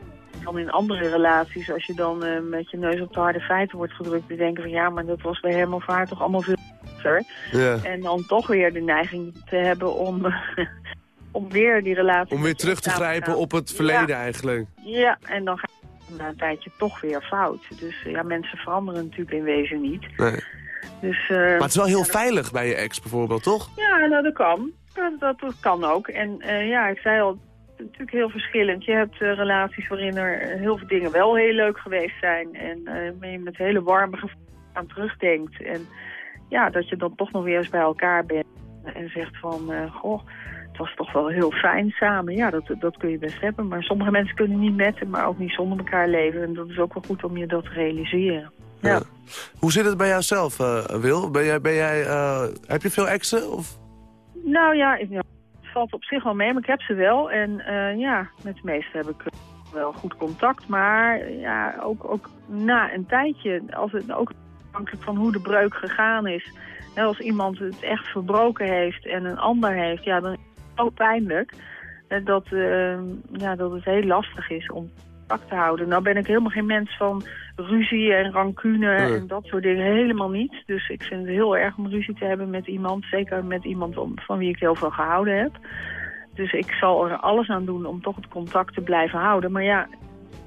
Speaker 7: dan in andere relaties, als je dan uh, met je neus op de harde feiten wordt gedrukt... te denken van ja, maar dat was bij hem of haar toch allemaal veel beter.
Speaker 3: Ja.
Speaker 7: En dan toch weer de neiging te hebben om, om weer die relatie...
Speaker 3: Om weer terug te grijpen op het verleden ja. eigenlijk.
Speaker 7: Ja, en dan gaat het na een tijdje toch weer fout. Dus ja, mensen veranderen natuurlijk in wezen niet.
Speaker 3: Nee.
Speaker 7: Dus, uh,
Speaker 3: maar het is wel heel ja, veilig bij je ex bijvoorbeeld, toch?
Speaker 7: Ja, nou dat kan. Dat, kan ook. En uh, ja, ik zei al, natuurlijk heel verschillend. Je hebt uh, relaties waarin er heel veel dingen wel heel leuk geweest zijn. En uh, je met hele warme gevoelens aan terugdenkt. En ja, dat je dan toch nog weer eens bij elkaar bent. En zegt van, goh, het was toch wel heel fijn samen. Ja, dat, dat kun je best hebben. Maar sommige mensen kunnen niet met, maar ook niet zonder elkaar leven. En dat is ook wel goed om je dat te realiseren. Ja.
Speaker 3: Hoe zit het bij jouzelf, Wil? Ben jij, ben jij, heb je veel exen? Of?
Speaker 7: Nou ja, het valt op zich wel mee, maar ik heb ze wel. En uh, ja, met de meeste heb ik wel goed contact. Maar ja, ook, ook na een tijdje, als het ook afhankelijk van hoe de breuk gegaan is. Als iemand het echt verbroken heeft en een ander heeft, ja, dan is het ook pijnlijk. Dat, uh, ja, dat het heel lastig is om contact te houden. Nou ben ik helemaal geen mens van ruzie en rancune
Speaker 3: Nee.
Speaker 7: en dat soort dingen. Helemaal niet. Dus ik vind het heel erg om ruzie te hebben met iemand. Zeker met iemand om, van wie ik heel veel gehouden heb. Dus ik zal er alles aan doen om toch het contact te blijven houden. Maar ja,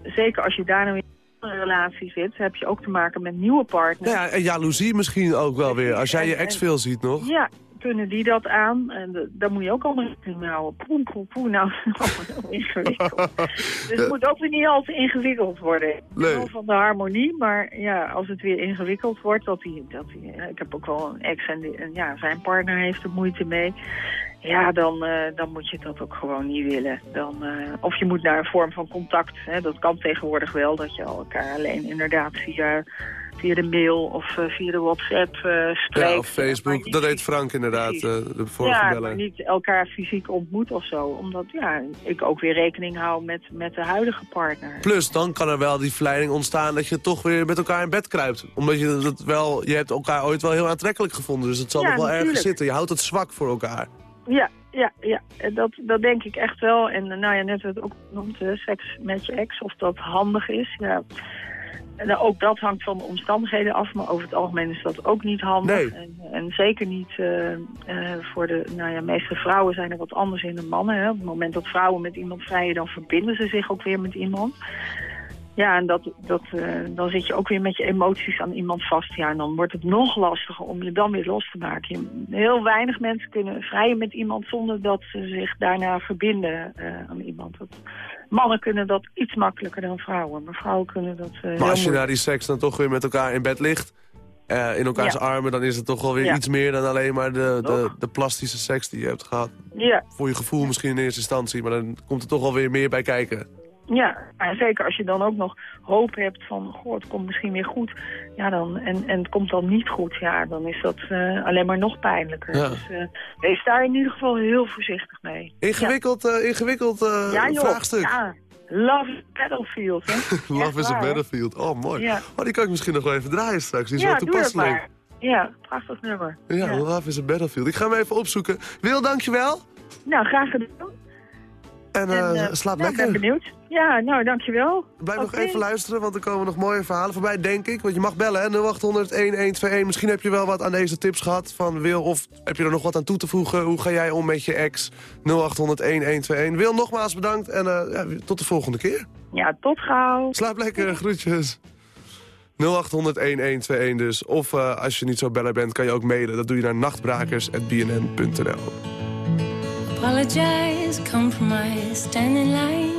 Speaker 7: zeker als je daarna weer in een relatie zit... heb je ook te maken met nieuwe partners.
Speaker 3: Ja, en jaloezie misschien ook wel weer. Als jij je ex veel ziet nog.
Speaker 7: Ja, kunnen die dat aan? En daar moet je ook allemaal rekening mee houden. Poeh, poeh, poeh, nou, ingewikkeld. Dus het moet ook weer niet al te ingewikkeld worden.
Speaker 3: Nee.
Speaker 7: Wel van de harmonie, maar ja, als het weer ingewikkeld wordt, dat hij, dat hij, ja, ik heb ook wel een ex en, die, en ja, zijn partner heeft er moeite mee. Ja, dan, eh, dan moet je dat ook gewoon niet willen. Dan, eh, of je moet naar een vorm van contact. Hè, dat kan tegenwoordig wel, dat je elkaar alleen inderdaad via, via de mail of eh, via de WhatsApp eh spreekt.
Speaker 3: Ja, of Facebook.
Speaker 7: niet
Speaker 3: Dat deed. Frank inderdaad, eh, de vorige
Speaker 7: Ja,
Speaker 3: beller.
Speaker 7: maar niet elkaar fysiek ontmoet of zo. Omdat ja, ik ook weer rekening hou met, met de huidige partner.
Speaker 3: Plus, dan kan er wel die verleiding ontstaan dat je toch weer met elkaar in bed kruipt. Omdat je dat wel, je hebt elkaar ooit wel heel aantrekkelijk gevonden. Dus het zal
Speaker 7: Ja,
Speaker 3: nog wel ergens
Speaker 7: natuurlijk.
Speaker 3: zitten. Je houdt het zwak voor elkaar.
Speaker 7: Ja, ja, ja dat, dat denk ik echt wel. En nou ja, net wat ook noemt, eh, seks met je ex, of dat handig is. Ja. En ook dat hangt van de omstandigheden af, maar over het algemeen is dat ook niet handig.
Speaker 3: Nee.
Speaker 7: En, en zeker niet eh, eh, voor de nou ja, meeste vrouwen zijn er wat anders in dan mannen. Hè. Op het moment dat vrouwen met iemand vrijen, dan verbinden ze zich ook weer met iemand. Ja, en dat, dat, eh, dan zit je ook weer met je emoties aan iemand vast. Ja, en dan wordt het nog lastiger om je dan weer los te maken. Heel weinig mensen kunnen vrijen met iemand zonder dat ze zich daarna verbinden aan iemand. Dat, mannen kunnen dat iets makkelijker dan vrouwen. Maar vrouwen kunnen dat eh,
Speaker 3: Maar als je
Speaker 7: moeilijk.
Speaker 3: na die seks dan toch weer met elkaar in bed ligt... eh, in elkaars
Speaker 7: Ja.
Speaker 3: armen, dan is het toch wel weer
Speaker 7: Ja.
Speaker 3: iets meer dan alleen maar de, de, de plastische seks die je hebt gehad.
Speaker 7: Ja,
Speaker 3: Voor je gevoel misschien in eerste instantie, maar dan komt er toch wel weer meer bij kijken.
Speaker 7: Ja, en zeker als je dan ook nog hoop hebt van, goh, het komt misschien weer goed. Ja, dan, en, en het komt dan niet goed, ja, dan is dat eh, alleen maar nog pijnlijker.
Speaker 3: Ja.
Speaker 7: Dus eh, wees daar in ieder geval heel voorzichtig mee.
Speaker 3: Ingewikkeld, eh, ingewikkeld eh,
Speaker 7: Ja, joh.
Speaker 3: vraagstuk.
Speaker 7: Ja, love is battlefield, hè.
Speaker 3: Love
Speaker 7: Echt
Speaker 3: is a
Speaker 7: waar,
Speaker 3: battlefield. Oh, mooi.
Speaker 7: Ja.
Speaker 3: Oh, die kan ik misschien nog wel even draaien straks. Die is
Speaker 7: Ja,
Speaker 3: wel toepasselijk.
Speaker 7: Ja, prachtig nummer.
Speaker 3: Ja, Love is a battlefield. Ik ga hem even opzoeken. Wil, dankjewel.
Speaker 7: Nou, graag gedaan.
Speaker 3: En,
Speaker 7: En,
Speaker 3: slaap
Speaker 7: nou, ik
Speaker 3: lekker.
Speaker 7: ben benieuwd. Ja, nou, dankjewel.
Speaker 3: Blijf nog even luisteren, want er komen nog mooie verhalen voorbij, denk ik. Want je mag bellen, hè, 0800-1121. Misschien heb je wel wat aan deze tips gehad van Wil... of heb je er nog wat aan toe te voegen? Hoe ga jij om met je ex? 0800-1121. Wil, nogmaals bedankt en eh, ja, tot de volgende keer.
Speaker 7: Ja, tot gauw.
Speaker 3: Slaap lekker, groetjes. 0800-1121 dus. Of eh, als je niet zo beller bent, kan je ook mailen. Dat doe je naar nachtbrakers.bnn.nl.
Speaker 8: Apologize, compromise, stand in line,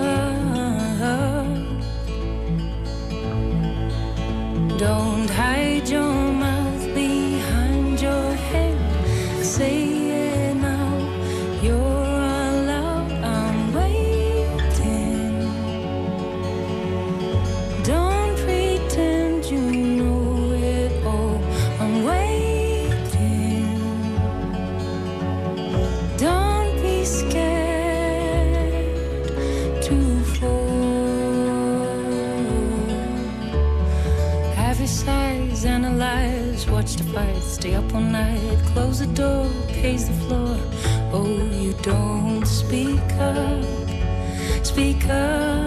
Speaker 8: Don't hide your the door, pace the floor. Oh, you don't speak up, speak up.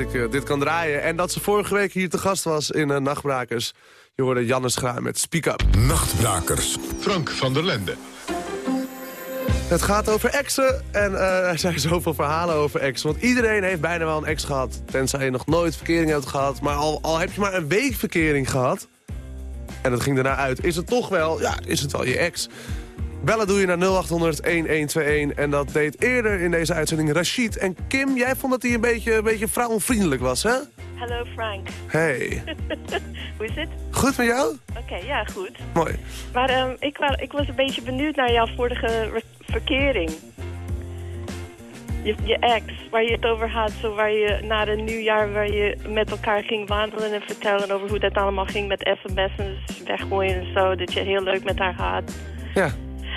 Speaker 3: Ik eh, dit kan draaien. En dat ze vorige week hier te gast was in eh, Nachtbrakers. Je hoorde Jannes Graan met Speak Up.
Speaker 2: Nachtbrakers. Frank van der Lende.
Speaker 3: Het gaat over exen en eh, er zijn zoveel verhalen over exen. Want iedereen heeft bijna wel een ex gehad. Tenzij je nog nooit verkering hebt gehad. Maar al, al heb je maar een week verkering gehad... en het ging daarna uit, is het toch wel, ja, is het wel je ex. Bellen doe je naar 0800-1121 en dat deed eerder in deze uitzending Rashid. En Kim, jij vond dat hij een beetje, een beetje vrouwenvriendelijk was, hè?
Speaker 9: Hallo Frank.
Speaker 3: Hey,
Speaker 9: Hoe is het?
Speaker 3: goed met jou?
Speaker 9: Oké, ja, goed.
Speaker 3: Mooi.
Speaker 9: Maar ehm, ik, ik was een beetje benieuwd naar jouw vorige verkering. Je, je ex, waar je het over had, zo waar je na een nieuwjaar waar je met elkaar ging wandelen en vertellen over hoe dat allemaal ging met sms'en weggooien en zo, dat je heel leuk met haar had.
Speaker 3: Ja.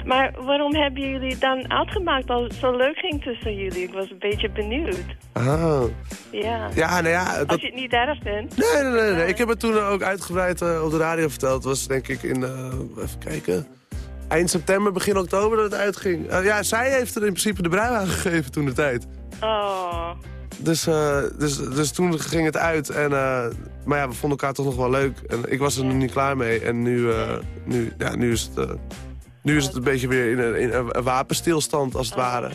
Speaker 9: Maar waarom hebben jullie dan uitgemaakt als het zo leuk ging tussen jullie? Ik was een beetje benieuwd.
Speaker 3: Ah.
Speaker 9: Ja.
Speaker 3: Ja, nou ja, dat...
Speaker 9: Als je het niet erg vindt.
Speaker 3: Nee, nee, nee, nee. Ik heb het toen ook uitgebreid eh, op de radio verteld. Het was denk ik in, eh, even kijken, eind september, begin oktober dat het uitging. Eh, ja, zij heeft er in principe de brui aan gegeven toen de tijd.
Speaker 9: Oh,
Speaker 3: Dus, dus, dus toen ging het uit. En, maar ja, we vonden elkaar toch nog wel leuk. En ik was er nog niet klaar mee. En nu, nu, ja, nu, is, het, nu is het een beetje weer in een, in een wapenstilstand, als het ware.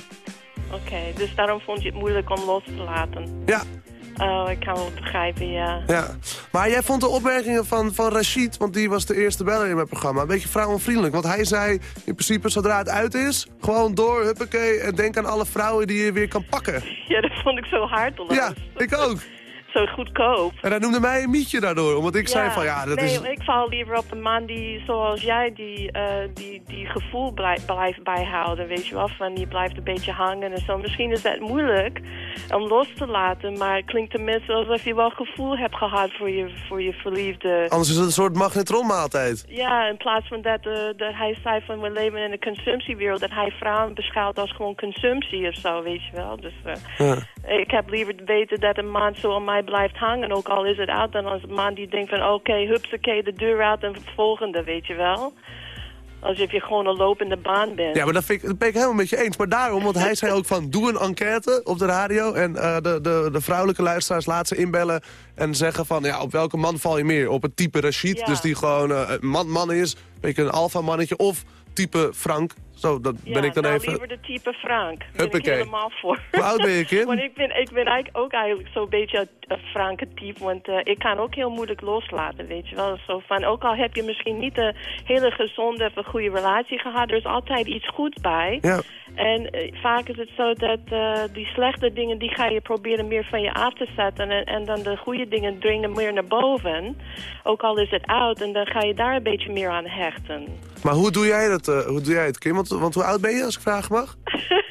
Speaker 9: oké. Dus daarom vond je het moeilijk om los te laten.
Speaker 3: Ja,
Speaker 9: Oh, ik kan wel begrijpen, ja.
Speaker 3: ja. Maar jij vond de opmerkingen van, van Rashid, want die was de eerste beller in mijn programma, een beetje vrouwenvriendelijk. Want hij zei in principe, zodra het uit is, gewoon door, huppakee, en denk aan alle vrouwen die je weer kan pakken.
Speaker 9: Ja, dat vond ik zo harteloos.
Speaker 3: Ja, ik ook.
Speaker 9: Zo goedkoop.
Speaker 3: En hij noemde mij een mietje daardoor, omdat ik zei van ja, dat
Speaker 9: nee,
Speaker 3: is...
Speaker 9: ik val liever op een man die, zoals jij, die, eh, die, die gevoel blijft, blijft bijhouden, weet je wel. Van die blijft een beetje hangen en zo. Misschien is het moeilijk om los te laten, maar het klinkt tenminste alsof je wel gevoel hebt gehad voor je, voor je verliefde.
Speaker 3: Anders is het een soort magnetronmaaltijd.
Speaker 9: Ja, in plaats van dat, eh, dat hij zei van we leven in een consumptiewereld, dat hij vrouwen beschouwt als gewoon consumptie of zo, weet je wel. Dus eh,
Speaker 3: Ja.
Speaker 9: ik heb liever weten dat een man zo aan mij blijft hangen, ook al is het uit, dan als een man die denkt van oké, hupsakee, de deur uit en volgende, weet je wel. Alsof je gewoon een lopende baan bent.
Speaker 3: Ja, maar dat, vind ik, dat ben ik helemaal met je eens. Maar daarom, want hij zei ook van, doe een enquête op de radio... en eh, de, de, de vrouwelijke luisteraars laat ze inbellen en zeggen van... ja, op welke man val je meer? Op het type Rashid,
Speaker 9: Ja.
Speaker 3: dus die gewoon eh, een man, man is... een beetje een alfa mannetje, of type Frank. Zo, dat
Speaker 9: Ja,
Speaker 3: ben ik dan
Speaker 9: nou,
Speaker 3: even...
Speaker 9: liever de type Frank. Daar ben ik helemaal voor.
Speaker 3: Hoe oud ben je, Kim?
Speaker 9: want ik ben, ik ben eigenlijk ook eigenlijk zo'n beetje een- Franke type. Want eh, ik kan ook heel moeilijk loslaten, weet je wel. Zo van, ook al heb je misschien niet een hele gezonde of een goede relatie gehad... er is altijd iets goeds bij.
Speaker 3: Ja.
Speaker 9: En eh, vaak is het zo dat eh, die slechte dingen... die ga je proberen meer van je af te zetten. En, en dan de goede dingen dringen meer naar boven. Ook al is het oud. En dan ga je daar een beetje meer aan hechten.
Speaker 3: Maar hoe doe jij dat, hoe doe jij het, Kim? Want, want hoe oud ben je, als ik vragen mag?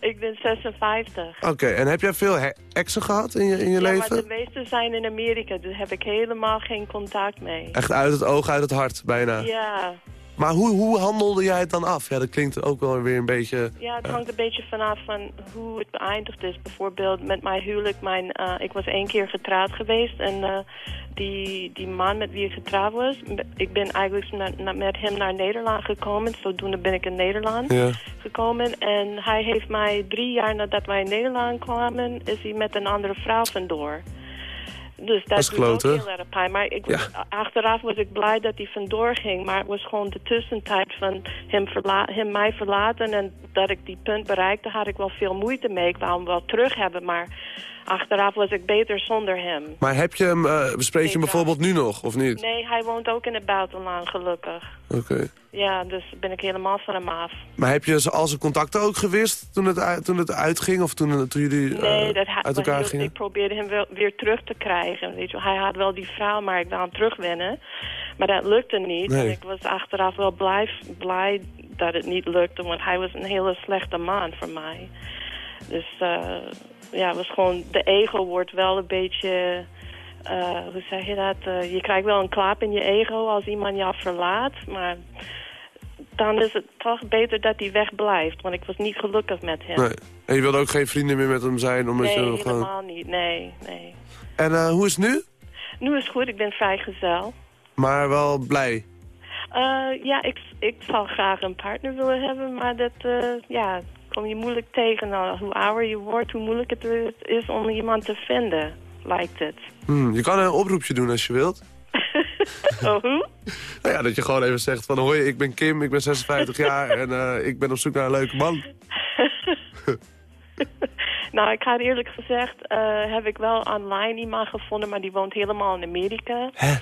Speaker 9: Ik ben 56.
Speaker 3: Oké, en heb jij veel exen gehad in je, in je
Speaker 9: ja,
Speaker 3: leven?
Speaker 9: maar de meeste zijn in Amerika. Daar heb ik helemaal geen contact mee.
Speaker 3: Echt uit het oog, uit het hart, bijna.
Speaker 9: Ja,
Speaker 3: Maar hoe, hoe handelde jij het dan af? Ja, dat klinkt ook wel weer een beetje...
Speaker 9: ja, het hangt een beetje vanaf van hoe het beëindigd is. Bijvoorbeeld met mijn huwelijk. Mijn, eh, ik was één keer getrouwd geweest. En eh, die, die man met wie ik getrouwd was... Ik ben eigenlijk na- met hem naar Nederland gekomen. Zodoende ben ik in Nederland
Speaker 3: Ja.
Speaker 9: gekomen. En hij heeft mij drie jaar nadat wij in Nederland kwamen... is hij met een andere vrouw vandoor. Dus dat,
Speaker 3: is
Speaker 9: doet ook heel erg pijn. Maar ik,
Speaker 3: Ja.
Speaker 9: achteraf was ik blij dat hij vandoor ging. Maar het was gewoon de tussentijd van hem, verla hem mij verlaten... en dat ik die punt bereikte, had ik wel veel moeite mee. Ik wou hem wel terug hebben, maar achteraf was ik beter zonder hem.
Speaker 3: Maar heb je hem, eh, bespreek je hem bijvoorbeeld nu nog, of niet?
Speaker 9: Nee, hij woont ook in het buitenland, gelukkig.
Speaker 3: Oké.
Speaker 9: Ja, dus ben ik helemaal van hem af.
Speaker 3: Maar heb je al zijn contacten ook gewist toen het, toen het uitging? Of toen, toen jullie eh,
Speaker 9: Nee, dat ha-
Speaker 3: uit elkaar
Speaker 9: heel-
Speaker 3: gingen?
Speaker 9: ik probeerde hem wel weer terug te krijgen. Weet je. Hij had wel die vrouw, maar ik wou hem terugwinnen. Maar dat lukte niet.
Speaker 3: Nee.
Speaker 9: En ik was achteraf wel blij, blij dat het niet lukte. Want hij was een hele slechte man voor mij. Dus eh, ja, het was gewoon... De ego wordt wel een beetje... eh, hoe zeg je dat? Eh, je krijgt wel een klap in je ego als iemand jou verlaat. Maar dan is het toch beter dat hij wegblijft. Want ik was niet gelukkig met hem.
Speaker 3: Nee. En je wilde ook geen vrienden meer met hem zijn? Omdat
Speaker 9: Nee,
Speaker 3: je
Speaker 9: helemaal niet. Nee, nee.
Speaker 3: En eh, hoe is het nu?
Speaker 9: Nu is het goed, ik ben vrijgezel.
Speaker 3: Maar wel blij.
Speaker 9: Ja, ik, ik zou graag een partner willen hebben, maar dat ja, kom je moeilijk tegen. Nou, hoe ouder je wordt, hoe moeilijk het is om iemand te vinden, lijkt het.
Speaker 3: Hm, je kan een oproepje doen als je wilt.
Speaker 9: oh, hoe?
Speaker 3: Nou ja, dat je gewoon even zegt van... hoi, ik ben Kim, ik ben 56 jaar en eh, ik ben op zoek naar een leuke man.
Speaker 9: nou, ik had eerlijk gezegd, eh, heb ik wel online iemand gevonden, maar die woont helemaal in Amerika.
Speaker 3: Hè?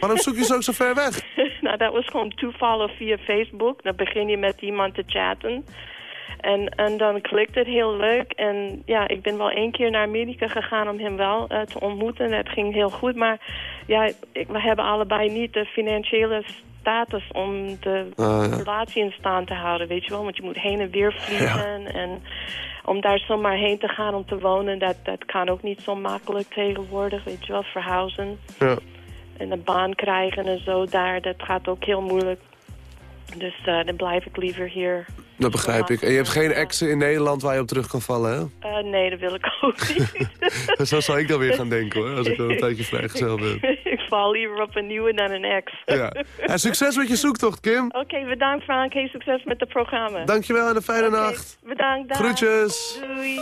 Speaker 3: Waarom zoek je zo zo ver weg?
Speaker 9: nou, dat was gewoon toevallig via Facebook. Dan begin je met iemand te chatten. En, en dan klikt het heel leuk. En ja, ik ben wel één keer naar Amerika gegaan om hem wel uh, te ontmoeten. Het ging heel goed, maar ja, ik, we hebben allebei niet de financiële status om de
Speaker 3: ja.
Speaker 9: relatie in stand te houden, weet je wel. Want je moet heen en weer vliegen en om daar zomaar heen te gaan om te wonen, dat, dat kan ook niet zo makkelijk tegenwoordig, weet je wel, verhuizen
Speaker 3: Ja.
Speaker 9: en een baan krijgen en zo daar, dat gaat ook heel moeilijk. Dus eh, dan blijf ik liever hier.
Speaker 3: Dat begrijp ik. En je hebt geen exen in Nederland waar je op terug kan vallen, hè?
Speaker 9: Eh, nee, dat wil ik ook niet.
Speaker 3: Zo zou ik dan weer gaan denken, hoor. Als ik dan een tijdje vrijgezel ben.
Speaker 9: ik val liever op een nieuwe dan een ex.
Speaker 3: Ja. En succes met je zoektocht, Kim.
Speaker 9: Oké, bedankt Frank. Heel succes met het programma.
Speaker 3: Dankjewel en een fijne nacht.
Speaker 9: Bedankt. dag.
Speaker 3: Groetjes.
Speaker 9: Doei.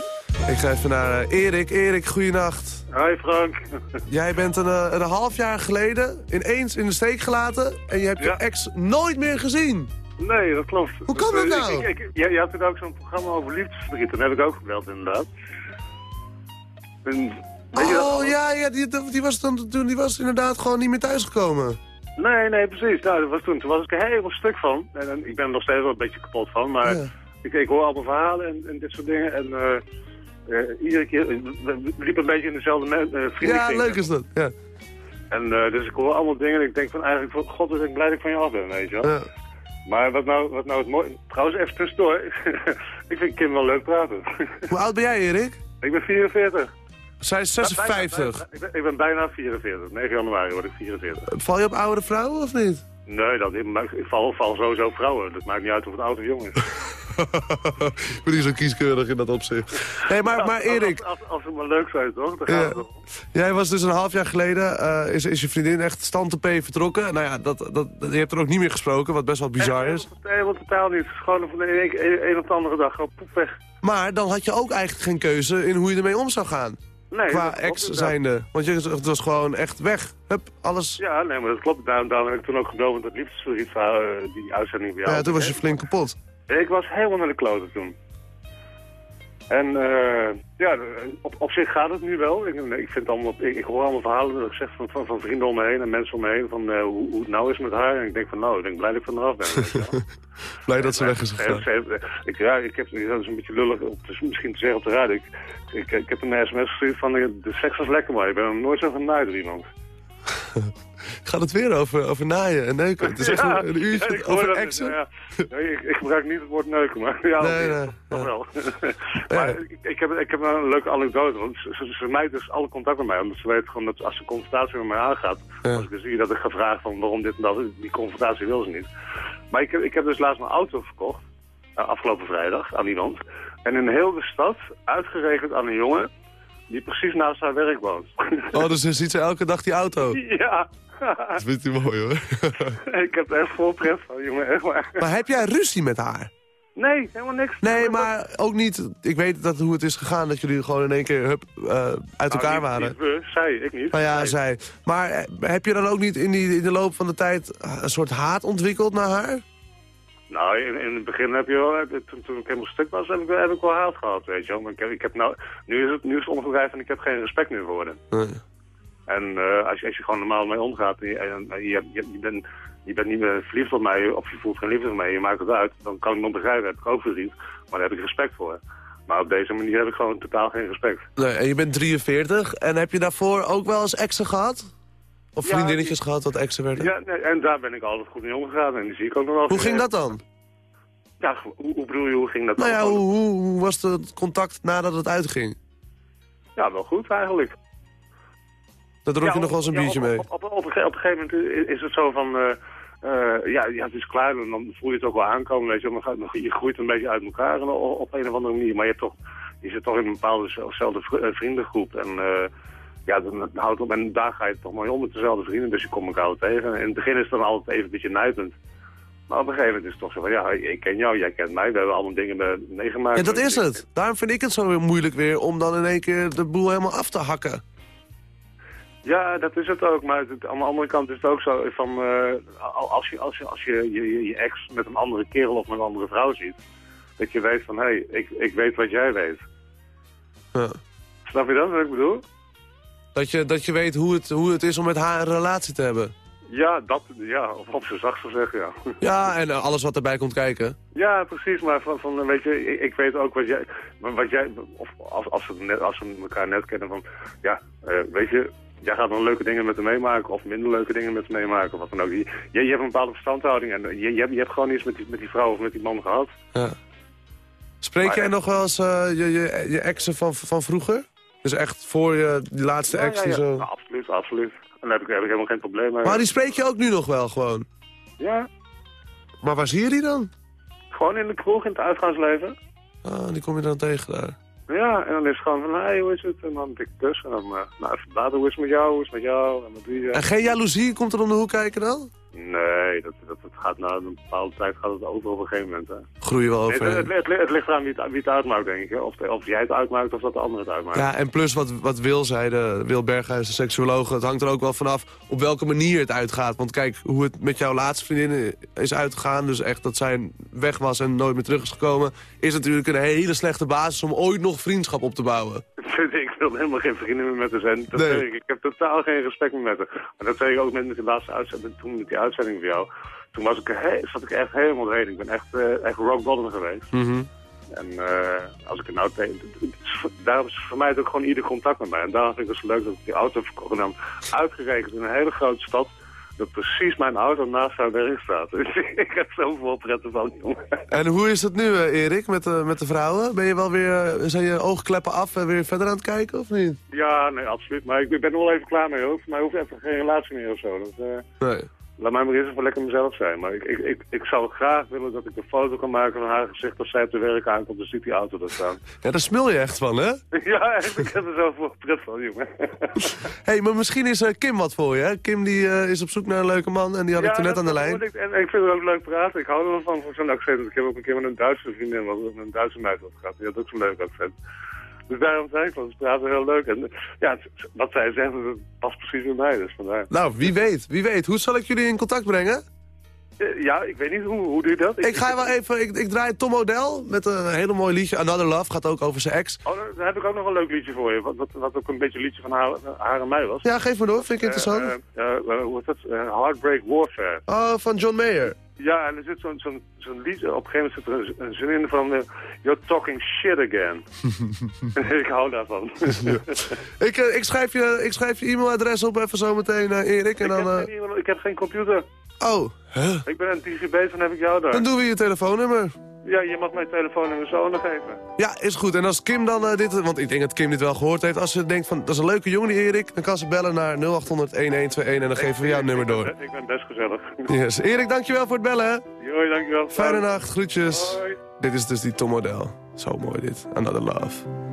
Speaker 3: Ik ga even naar eh, Erik. Erik, goeienacht.
Speaker 10: Hi Frank.
Speaker 3: Jij bent een, eh, een half jaar geleden ineens in de steek gelaten... en je hebt je ex nooit meer gezien.
Speaker 10: Nee, dat klopt.
Speaker 3: Hoe kan dat
Speaker 10: Eh,
Speaker 3: nou?
Speaker 10: Ik, ik, ik- jij, jij had toen ook zo'n programma over liefdesverdriet. Toen heb ik ook gebeld, inderdaad. En, weet je dat?
Speaker 3: Oh ja, ja die, die, was dan, toen, die was inderdaad gewoon niet meer thuisgekomen.
Speaker 10: Nee, nee, precies. Nou, dat was toen, toen was ik er helemaal stuk van. En, en ik ben er nog steeds wel een beetje kapot van. Maar
Speaker 3: Ja.
Speaker 10: ik, ik hoor allemaal verhalen en, en dit soort dingen. En eh, eh, iedere keer, we, liepen een beetje in dezelfde eh, vriendenkring.
Speaker 3: Ja, leuk is dat. Ja.
Speaker 10: En dus ik hoor allemaal dingen en ik denk van eigenlijk, god, ik blij dat ik van je af ben, weet je wel.
Speaker 3: Ja.
Speaker 10: Maar wat nou, wat nou het mooie... Trouwens, even tussendoor. ik vind Kim wel leuk praten.
Speaker 3: Hoe oud ben jij, Erik?
Speaker 10: ik ben 44.
Speaker 3: Zij is 56.
Speaker 10: Ik ben, ik ben bijna 44. 9 januari word ik 44.
Speaker 3: Val je op oudere vrouwen of niet?
Speaker 10: Nee, dat, ik, ik val, val sowieso op vrouwen. Dat maakt niet uit of het oud of jong is.
Speaker 3: ik ben niet zo kieskeurig in dat opzicht. Nee, maar, maar Erik,
Speaker 10: Als, als, als het maar leuk zijn, toch? Dan gaat het
Speaker 3: jij was dus een half jaar geleden, eh, is, is je vriendin echt stand te P vertrokken. Nou ja, dat, dat, je hebt er ook niet meer gesproken, wat best wel bizar is.
Speaker 10: Nee, helemaal totaal niet. Het is gewoon van de een, op de andere dag gewoon poep weg.
Speaker 3: Maar dan had je ook eigenlijk geen keuze in hoe je ermee om zou gaan.
Speaker 10: Nee,
Speaker 3: Qua ex zijnde. Want je, het was gewoon echt weg. Hup, alles.
Speaker 10: Ja, nee, maar dat klopt. Daarom, daarom heb ik toen ook gebeld met dat liefdesverdriet eh, die uitzending bij jou.
Speaker 3: Ja, toen was je flink kapot.
Speaker 10: Ik was helemaal naar de kloten toen. En eh, ja, op, op zich gaat het nu wel. Ik, ik, vind allemaal, ik, ik hoor allemaal verhalen dat ik zeg van, van, van vrienden om me heen en mensen om me heen van eh, hoe, hoe het nou is met haar. En ik denk van nou, ik denk blij dat ik van eraf ben. weet je wel.
Speaker 3: Blij dat ze weg is
Speaker 10: Ze
Speaker 3: gegaan.
Speaker 10: Ik, ja, ik heb, dat is een beetje lullig, om misschien te zeggen op de radio. Ik, ik, ik heb een sms gestuurd van eh, de seks was lekker, maar ik ben nog nooit zo genaaid door iemand.
Speaker 3: Gaat het weer over, over naaien en neuken? Het is echt
Speaker 10: Ja,
Speaker 3: een, een uurtje
Speaker 10: ja,
Speaker 3: over exen.
Speaker 10: ja. Nee, ik, ik gebruik niet het woord neuken, maar ja,
Speaker 3: Nee, nee,
Speaker 10: toch wel. maar ik, ik, heb, ik heb een leuke anekdote, want ze, ze, ze mijt dus alle contact met mij, omdat ze weet gewoon dat als ze confrontatie met mij aangaat, als ik dus zie dat ik ga vragen van waarom dit en dat, die confrontatie wil ze niet. Maar ik heb, ik heb dus laatst mijn auto verkocht, eh, afgelopen vrijdag, aan iemand. En in heel de stad uitgerekend aan een jongen die precies naast haar werk woont.
Speaker 3: Oh, dus dan ziet ze elke dag die auto.
Speaker 10: ja.
Speaker 3: Dat vindt hij mooi hoor.
Speaker 10: ik heb er echt vol pret van, jongen, echt waar.
Speaker 3: Maar heb jij ruzie met haar?
Speaker 10: Nee, helemaal niks.
Speaker 3: Nee, maar ook niet... Ik weet dat hoe het is gegaan, dat jullie gewoon in één keer hup, eh, uit elkaar
Speaker 10: Nou, niet-
Speaker 3: waren.
Speaker 10: Niet we, zij, ik niet.
Speaker 3: Nou ja,
Speaker 10: Nee.
Speaker 3: zij. Maar eh, heb je dan ook niet in, die, in de loop van de tijd een soort haat ontwikkeld naar haar?
Speaker 10: Nou, in, in het begin heb je wel, eh, toen, toen ik helemaal stuk was, heb ik, heb ik wel haat gehad, weet je wel. Maar ik heb, ik heb nou, nu is het, nu is het en ik heb geen respect meer voor.
Speaker 3: Nee.
Speaker 10: En eh, als, je, als je gewoon normaal mee omgaat en je, en, en je, je, je bent, je bent niet meer verliefd op mij of je voelt geen liefde voor mij, je maakt het uit, dan kan ik nog begrijpen, heb ik ook verdriet, maar daar heb ik respect voor. Maar op deze manier heb ik gewoon totaal geen respect.
Speaker 3: Nee, en je bent 43 en heb je daarvoor ook wel eens exen gehad? Of
Speaker 10: Ja,
Speaker 3: vriendinnetjes gehad wat exen werden?
Speaker 10: Ja, nee, en daar ben ik altijd goed mee omgegaan en die zie ik ook nog wel.
Speaker 3: Hoe ging dat dan?
Speaker 10: Ja, hoe, hoe bedoel je, hoe ging dat
Speaker 3: Nou
Speaker 10: dan?
Speaker 3: ja, hoe, hoe, hoe was het contact nadat het uitging?
Speaker 10: Ja, wel goed eigenlijk.
Speaker 3: Daar dronk
Speaker 10: Ja,
Speaker 3: je nog wel eens een
Speaker 10: ja,
Speaker 3: biertje
Speaker 10: op,
Speaker 3: mee.
Speaker 10: Op, op, op, een gegeven moment is- het zo van... eh, eh, ja, ja, het is klaar en dan voel je het ook wel aankomen. Weet je, dan gaat, je groeit een beetje uit elkaar op, op een of andere manier. Maar je, hebt toch, je zit toch in een bepaalde zelfde vri- eh, vriendengroep. En ja, dan, houdt het op. En daar ga je toch mooi om met dezelfde vrienden. Dus je komt elkaar tegen. En in het begin is het dan altijd even een beetje nijpend. Maar op een gegeven moment is het toch zo van... Ja, ik ken jou, jij kent mij. We hebben allemaal dingen meegemaakt.
Speaker 3: Ja, dat is het. Daarom vind ik het zo weer moeilijk weer om dan in één keer de boel helemaal af te hakken.
Speaker 10: Ja, dat is het ook. Maar het, aan de andere kant is het ook zo van... eh, als je, als je, als je, je je ex met een andere kerel of met een andere vrouw ziet... dat je weet van, hé, hey, ik, ik weet wat jij weet.
Speaker 3: Ja.
Speaker 10: Snap je dat, wat ik bedoel?
Speaker 3: Dat je, dat je weet hoe het, hoe het is om met haar een relatie te hebben.
Speaker 10: Ja, dat, ja, of op zijn zachtst gezegd, ja.
Speaker 3: Ja, en eh, alles wat erbij komt kijken.
Speaker 10: Ja, precies, maar van, van weet je, ik, ik weet ook wat jij, wat jij, of als, als, we net, als we elkaar net kennen van, ja, eh, weet je, jij gaat dan leuke dingen met hem meemaken of minder leuke dingen met hem meemaken of wat dan ook. Je, je, hebt een bepaalde verstandhouding en je, je, hebt, je hebt gewoon iets met die, met die vrouw of met die man gehad.
Speaker 3: Ja. Spreek
Speaker 10: Maar-
Speaker 3: jij nog wel eens eh, je, je, je exen van, van vroeger? Dus echt voor je die laatste
Speaker 10: Ja,
Speaker 3: ex
Speaker 10: ja,
Speaker 3: die
Speaker 10: ja.
Speaker 3: zo...
Speaker 10: Absoluut, absoluut. En daar heb ik, heb ik helemaal geen probleem mee.
Speaker 3: Maar die spreek je ook nu nog wel gewoon?
Speaker 10: Ja,
Speaker 3: Maar waar zie je die dan?
Speaker 10: gewoon in de kroeg, in het uitgaansleven.
Speaker 3: Ah, die kom je dan tegen daar.
Speaker 10: Ja, en dan is het gewoon van, hé, hey, hoe is het? En dan dikke kus. En dan, eh, nou, even later, hoe is het met jou? Hoe is het met jou? En met wie? eh?
Speaker 3: En geen jaloezie komt er om de hoek kijken dan?
Speaker 10: Nee, dat, dat, dat gaat na een bepaalde tijd gaat het over op een gegeven moment. Hè.
Speaker 3: Groei je wel
Speaker 10: Nee,
Speaker 3: over.
Speaker 10: het, het, het, het ligt eraan wie het, wie uitmaakt, denk ik. Of, de- of jij het uitmaakt of dat de ander het uitmaakt.
Speaker 3: Ja, en plus wat, wat Wil zei, de, Wil Berghuis, de seksuoloog... het hangt er ook wel vanaf op welke manier het uitgaat. Want kijk, hoe het met jouw laatste vriendin is uitgegaan... dus echt dat zij weg was en nooit meer terug is gekomen... is natuurlijk een hele slechte basis om ooit nog vriendschap op te bouwen.
Speaker 10: ik wil helemaal geen vrienden meer met haar zijn. Dat
Speaker 3: Nee.
Speaker 10: zeg ik. ik heb totaal geen respect meer met haar. Maar dat zei ik ook met, met die laatste uitzending, toen met die uitzending jou. Toen was ik, he- zat ik echt helemaal doorheen. Ik ben echt, eh, echt rock bottom geweest. En eh, als ik er nou tegen... Daarom is voor mij ook gewoon ieder contact met mij. En daarom vind ik het zo leuk dat ik die auto verkocht. En dan uitgerekend in een hele grote stad... dat precies mijn auto naast haar werk staat. Dus ik heb zoveel pret van, jongen.
Speaker 3: En hoe is het nu, eh, Erik, met de, met de vrouwen? Ben je wel weer, zijn je oogkleppen af en weer verder aan het kijken, of niet?
Speaker 10: Ja, nee, absoluut. Maar ik ben er wel even klaar mee, hoor. Voor mij hoeft even geen relatie meer of zo. Dat,
Speaker 3: Nee.
Speaker 10: Laat mij maar eerst even lekker mezelf zijn. Maar ik, ik, ik, ik zou graag willen dat ik een foto kan maken van haar gezicht... als zij op de werk aankomt en ziet die auto daar staan.
Speaker 3: Ja, daar smul je echt van, hè?
Speaker 10: ja, ik heb er zoveel pret van, jongen.
Speaker 3: hey, maar misschien is eh, Kim wat voor je, hè? Kim die, eh, is op zoek naar een leuke man en die had ik er net aan de lijn.
Speaker 10: Ik, en ik vind het ook leuk praten. Ik hou er wel van, van zo'n accent. Ik heb ook een keer met een Duitse vriendin, met een Duitse meid wat gehad. Die had ook zo'n leuk accent. Dus daarom zei ik ze praten heel leuk. En ja, wat zij zeggen, past precies bij mij. Dus vandaar.
Speaker 3: Nou, wie weet, wie weet. Hoe zal ik jullie in contact brengen?
Speaker 10: Eh, Ja, ik weet niet, hoe, hoe doe je dat?
Speaker 3: Ik ga wel even, ik, ik draai Tom O'Dell met een hele mooi liedje. Another Love gaat ook over zijn ex.
Speaker 10: Oh, daar heb ik ook nog een leuk liedje voor je. Wat, wat, wat ook een beetje een liedje van haar, haar en mij was.
Speaker 3: Ja, geef me door, vind ik interessant.
Speaker 10: Eh, eh, eh, hoe heet dat? Heartbreak Warfare.
Speaker 3: Oh, van John Mayer.
Speaker 10: Ja, en er zit zo'n zo'n zo'n lied, op een gegeven moment zit er een, zin in van... You're talking shit again. ik hou daarvan.
Speaker 3: Ik, ik, schrijf je, ik schrijf je e-mailadres op even zo meteen, Erik. En
Speaker 10: ik,
Speaker 3: dan,
Speaker 10: heb geen, ik heb geen computer.
Speaker 3: oh, huh?
Speaker 10: Ik ben aan het TC bezig en heb ik jou daar.
Speaker 3: dan doen we je telefoonnummer.
Speaker 10: Ja, je mag mijn telefoonnummer zo nog geven.
Speaker 3: Ja, is goed. En als Kim dan eh, dit... Want ik denk dat Kim dit wel gehoord heeft. Als ze denkt van, dat is een leuke jongen die Erik... dan kan ze bellen naar 0800-1121 en dan geven we jouw nummer door.
Speaker 10: Ik ben best gezellig.
Speaker 3: Yes. Erik, dankjewel voor het bellen.
Speaker 10: Joi, dankjewel.
Speaker 3: Fijne nacht, groetjes.
Speaker 10: Hoi.
Speaker 3: Dit is dus die Tom Model. Zo mooi dit. Another Love.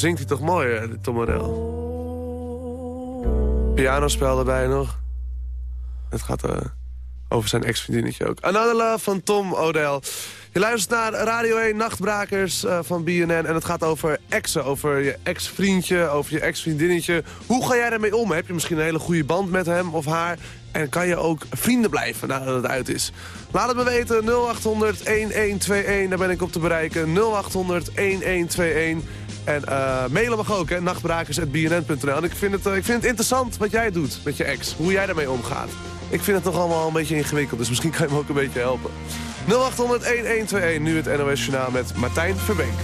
Speaker 3: Bezingt hij toch mooi, hè, Tom Morel. Pianospel erbij nog. Het gaat eh, over zijn ex-vriendinnetje ook. Another Love van Tom O'Dell. Je luistert naar Radio 1 Nachtbrakers eh, van BNN. En het gaat over exen, over je ex-vriendje, over je ex-vriendinnetje. Hoe ga jij ermee om? Heb je misschien een hele goede band met hem of haar? En kan je ook vrienden blijven nadat het uit is? Laat het me weten, 0800-1121, daar ben ik op te bereiken. 0800-1121. En eh mailen mag ook, hè, nachtbrakers.bnn.nl. En ik vind, het, eh, ik vind het interessant wat jij doet met je ex. Hoe jij daarmee omgaat. Ik vind het toch allemaal een beetje ingewikkeld, dus misschien kan je me ook een beetje helpen. 0800-1121, nu het NOS Journaal met Martijn Verbeek.